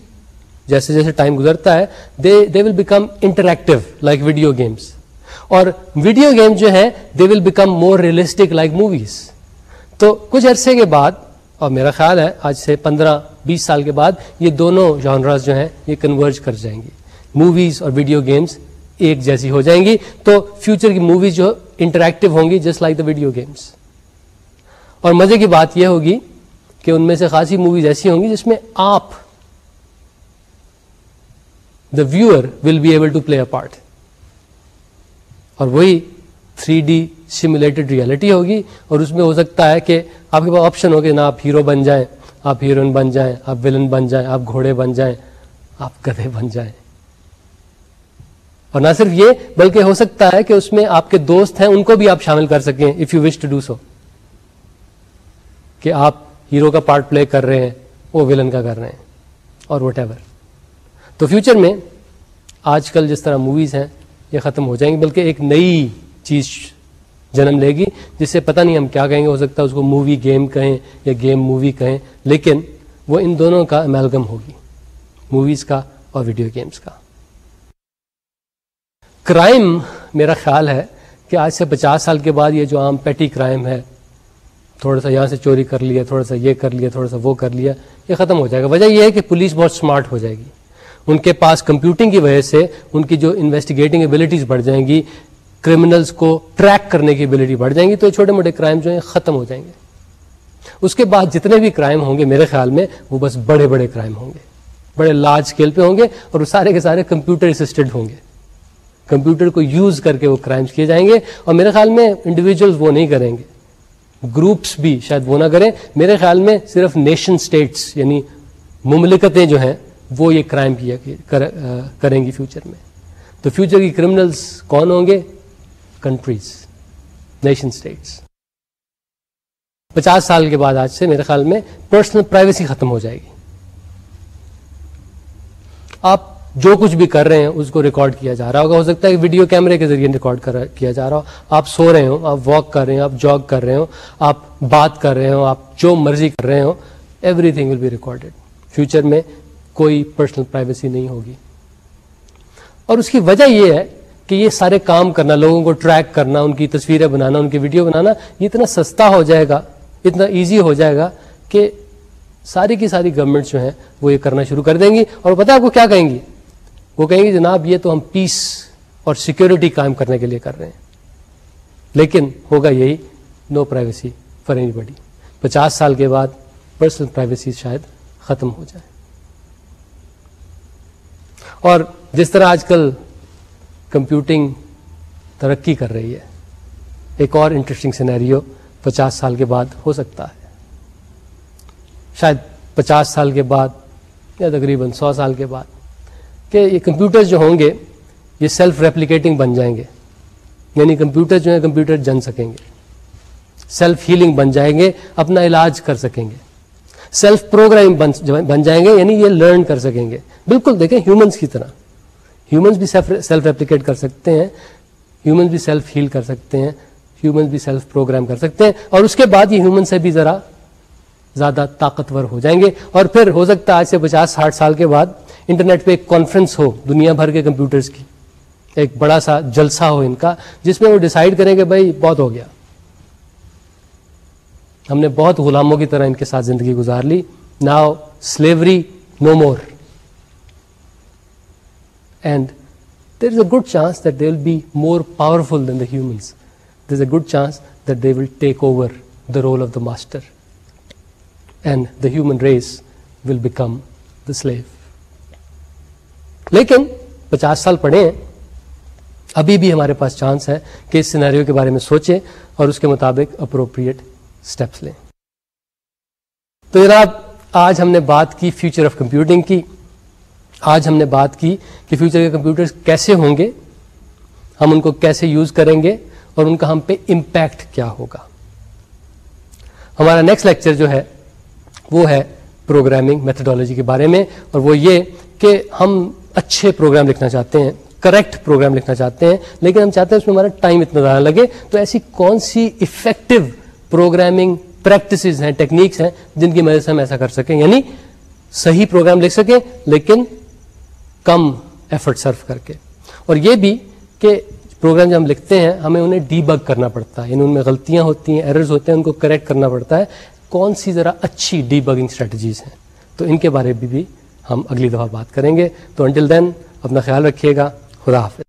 جیسے جیسے ٹائم گزرتا ہے they they will become interactive like video games اور ویڈیو گیم جو ہے they will become more realistic like movies تو کچھ عرصے کے بعد، اور میرا خیال ہے، آج سے پندرہ، بیس سال کے بعد، یہ دونوں جانراز جو ہیں، یہ کنورج کر جائیں گی۔ موویز اور ویڈیو گیمس ایک جیسی ہو جائیں گی تو فیوچر کی موویز جو انٹریکٹو ہوں گی just like the video games اور مزے کی بات یہ ہوگی کہ ان میں سے خاصی موویز ایسی ہوں گی جس میں آپ the viewer will be able to play a part اور وہی تھری ڈی سیمولیٹڈ ریالٹی ہوگی اور اس میں ہو سکتا ہے کہ آپ کے پاس آپشن ہوگا نا آپ ہیرو بن جائیں، آپ ہیروئن بن جائیں، آپ ولن بن جائیں، آپ گھوڑے بن جائیں، آپ گدے بن جائیں۔ اور نہ صرف یہ، بلکہ ہو سکتا ہے کہ اس میں آپ کے دوست ہیں، ان کو بھی آپ شامل کر سکیں if you wish to do so کہ آپ ہیرو کا پارٹ پلے کر رہے ہیں، وہ ولن کا کر رہے ہیں، اور وٹ ایور تو فیوچر میں آج کل جس طرح موویز ہیں، یہ ختم ہو جائیں گی بلکہ ایک نئی چیز جنم لے گی، جس سے پتہ نہیں ہم کیا کہیں گے، ہو سکتا ہے اس کو مووی گیم کہیں یا گیم مووی کہیں، لیکن وہ ان دونوں کا امیلگم ہوگی موویز کا اور ویڈیو گیمز کا. کرائم میرا خیال ہے کہ آج سے پچاس سال کے بعد یہ جو عام پیٹی کرائم ہے، تھوڑا سا یہاں سے چوری کر لیا، تھوڑا سا یہ کر لیا، تھوڑا سا وہ کر لیا، یہ ختم ہو جائے گا۔ وجہ یہ ہے کہ پولیس بہت اسمارٹ ہو جائے گی۔ ان کے پاس کمپیوٹنگ کی وجہ سے ان کی جو انویسٹیگیٹنگ ایبلٹیز بڑھ جائیں گی کرمنلز کو ٹریک کرنے کی ایبلٹی بڑھ جائیں گی، تو چھوٹے موٹے کرائم جو ہیں ختم ہو جائیں گے۔ اس کے بعد جتنے بھی کرائم ہوں گے میرے خیال میں وہ بس بڑے بڑے کرائم ہوں گے۔ بڑے لارج اسکیل پہ ہوں گے اور وہ سارے کے سارے کمپیوٹر اسسٹڈ ہوں گے۔ کمپیوٹر کو یوز کر کے وہ کرائمس کیے جائیں گے اور میرے خیال میں انڈیویجل وہ نہیں کریں گے۔ گروپس بھی شاید وہ نہ کریں۔ میرے خیال میں صرف نیشن اسٹیٹس یعنی مملکتیں جو ہیں وہ یہ کرائم کیا کریں گی فیوچر میں۔ تو فیوچر کی کرمنلز کون ہوں گے؟ کنٹریز نیشن اسٹیٹس پچاس سال کے بعد آج سے میرے خیال میں پرسنل پرائیویسی ختم ہو جائے گی۔ آپ جو کچھ بھی کر رہے ہیں، اس کو ریکارڈ کیا جا رہا ہوگا۔ ہو سکتا ہے کہ ویڈیو کیمرے کے ذریعے ریکارڈ کیا جا رہا ہو۔ آپ سو رہے ہو آپ واک کر رہے ہیں آپ جاگ کر رہے ہو آپ بات کر رہے ہو آپ جو مرضی کر رہے ہو everything will be recorded future میں کوئی پرسنل پرائیویسی نہیں ہوگی۔ اور اس کی وجہ یہ ہے کہ یہ سارے کام کرنا، لوگوں کو ٹریک کرنا، ان کی تصویریں بنانا، ان کی ویڈیو بنانا، یہ اتنا سستا ہو جائے گا، اتنا ایزی ہو جائے گا کہ ساری کی ساری گورنمنٹ جو ہیں وہ یہ کرنا شروع کر دیں گی۔ اور پتا آپ کو کیا کہیں گی؟ وہ کہیں گے جناب یہ تو ہم پیس اور سیکورٹی قائم کرنے کے لیے کر رہے ہیں۔ لیکن ہوگا یہی no privacy for anybody پچاس سال کے بعد پرسنل پرائیویسی شاید ختم ہو جائے۔ اور جس طرح آج کل کمپیوٹنگ ترقی کر رہی ہے، ایک اور انٹرسٹنگ سینیریو پچاس سال کے بعد ہو سکتا ہے۔ شاید پچاس سال کے بعد یا تقریباً سو سال کے بعد۔ کہ یہ کمپیوٹر جو ہوں گے، یہ سیلف ریپلیکیٹنگ بن جائیں گے۔ یعنی کمپیوٹر جو ہے کمپیوٹر جن سکیں گے۔ سیلف ہیلنگ بن جائیں گے، اپنا علاج کر سکیں گے۔ سیلف پروگرام بن جائیں گے یعنی یہ لرن کر سکیں گے۔ بالکل دیکھیں ہیومنس کی طرح۔ ہیومنس بھی سیلف ریپلیکیٹ کر سکتے ہیں۔ ہیومنس بھی سیلف ہیل کر سکتے ہیں۔ ہیومنس بھی سیلف پروگرام کر سکتے ہیں۔ اور اس کے بعد یہ ہیومن سے بھی ذرا زیادہ طاقتور ہو جائیں گے۔ اور پھر ہو سکتا ہے آج سے پچاس، ساٹھ سال کے بعد انٹرنیٹ پہ ایک کانفرنس ہو، دنیا بھر کے کمپیوٹرز کی۔ ایک بڑا سا جلسہ ہو ان کا، جس میں وہ ڈسائڈ کریں کہ بھائی بہت ہو گیا۔ ہم نے بہت غلاموں کی طرح ان کے ساتھ زندگی گزار لی۔ Now slavery no more and there is a good chance that they will be more powerful than the humans there is a good chance that they will take over the role of the master and the human race will become the slave لیکن پچاس سال پڑھے ہیں، ابھی بھی ہمارے پاس chance ہے کہ اس سینیریو کے بارے میں سوچیں اور اس کے مطابق اپروپریٹ اسٹیپس لیں۔ تو جناب، آج ہم نے بات کی فیوچر آف کمپیوٹنگ کی۔ آج ہم نے بات کی کہ فیوچر کے کمپیوٹر کیسے ہوں گے، ہم ان کو کیسے یوز کریں گے اور ان کا ہم پہ امپیکٹ کیا ہوگا۔ ہمارا نیکسٹ لیکچر جو ہے، وہ ہے پروگرامنگ میتھڈالوجی کے بارے میں اور وہ یہ کہ ہم اچھے پروگرام لکھنا چاہتے ہیں کریکٹ پروگرام لکھنا چاہتے ہیں، لیکن ہم چاہتے ہیں اس میں ہمارا ٹائم اتنا زیادہ لگے۔ تو ایسی کون سی افیکٹو پروگرامنگ پریکٹسز ہیں ٹیکنیکس ہیں جن کی مدد سے ہم ایسا کر سکیں؟ یعنی صحیح پروگرام لکھ سکیں، لیکن کم ایفرٹ سرو کر کے۔ اور یہ بھی کہ پروگرام جب ہم لکھتے ہیں، ہمیں انہیں ڈی بگ کرنا پڑتا ہے یعنی ان میں غلطیاں ہوتی ہیں ایررز ہوتے ہیں، ان کو کریکٹ کرنا پڑتا ہے۔ کون سی ذرا اچھی ڈی بگنگ اسٹریٹجیز ہیں؟ تو ان کے بارے میں بھی ہم اگلی دفعہ بات کریں گے۔ تو انٹل دین اپنا خیال رکھیے گا۔ خدا حافظ۔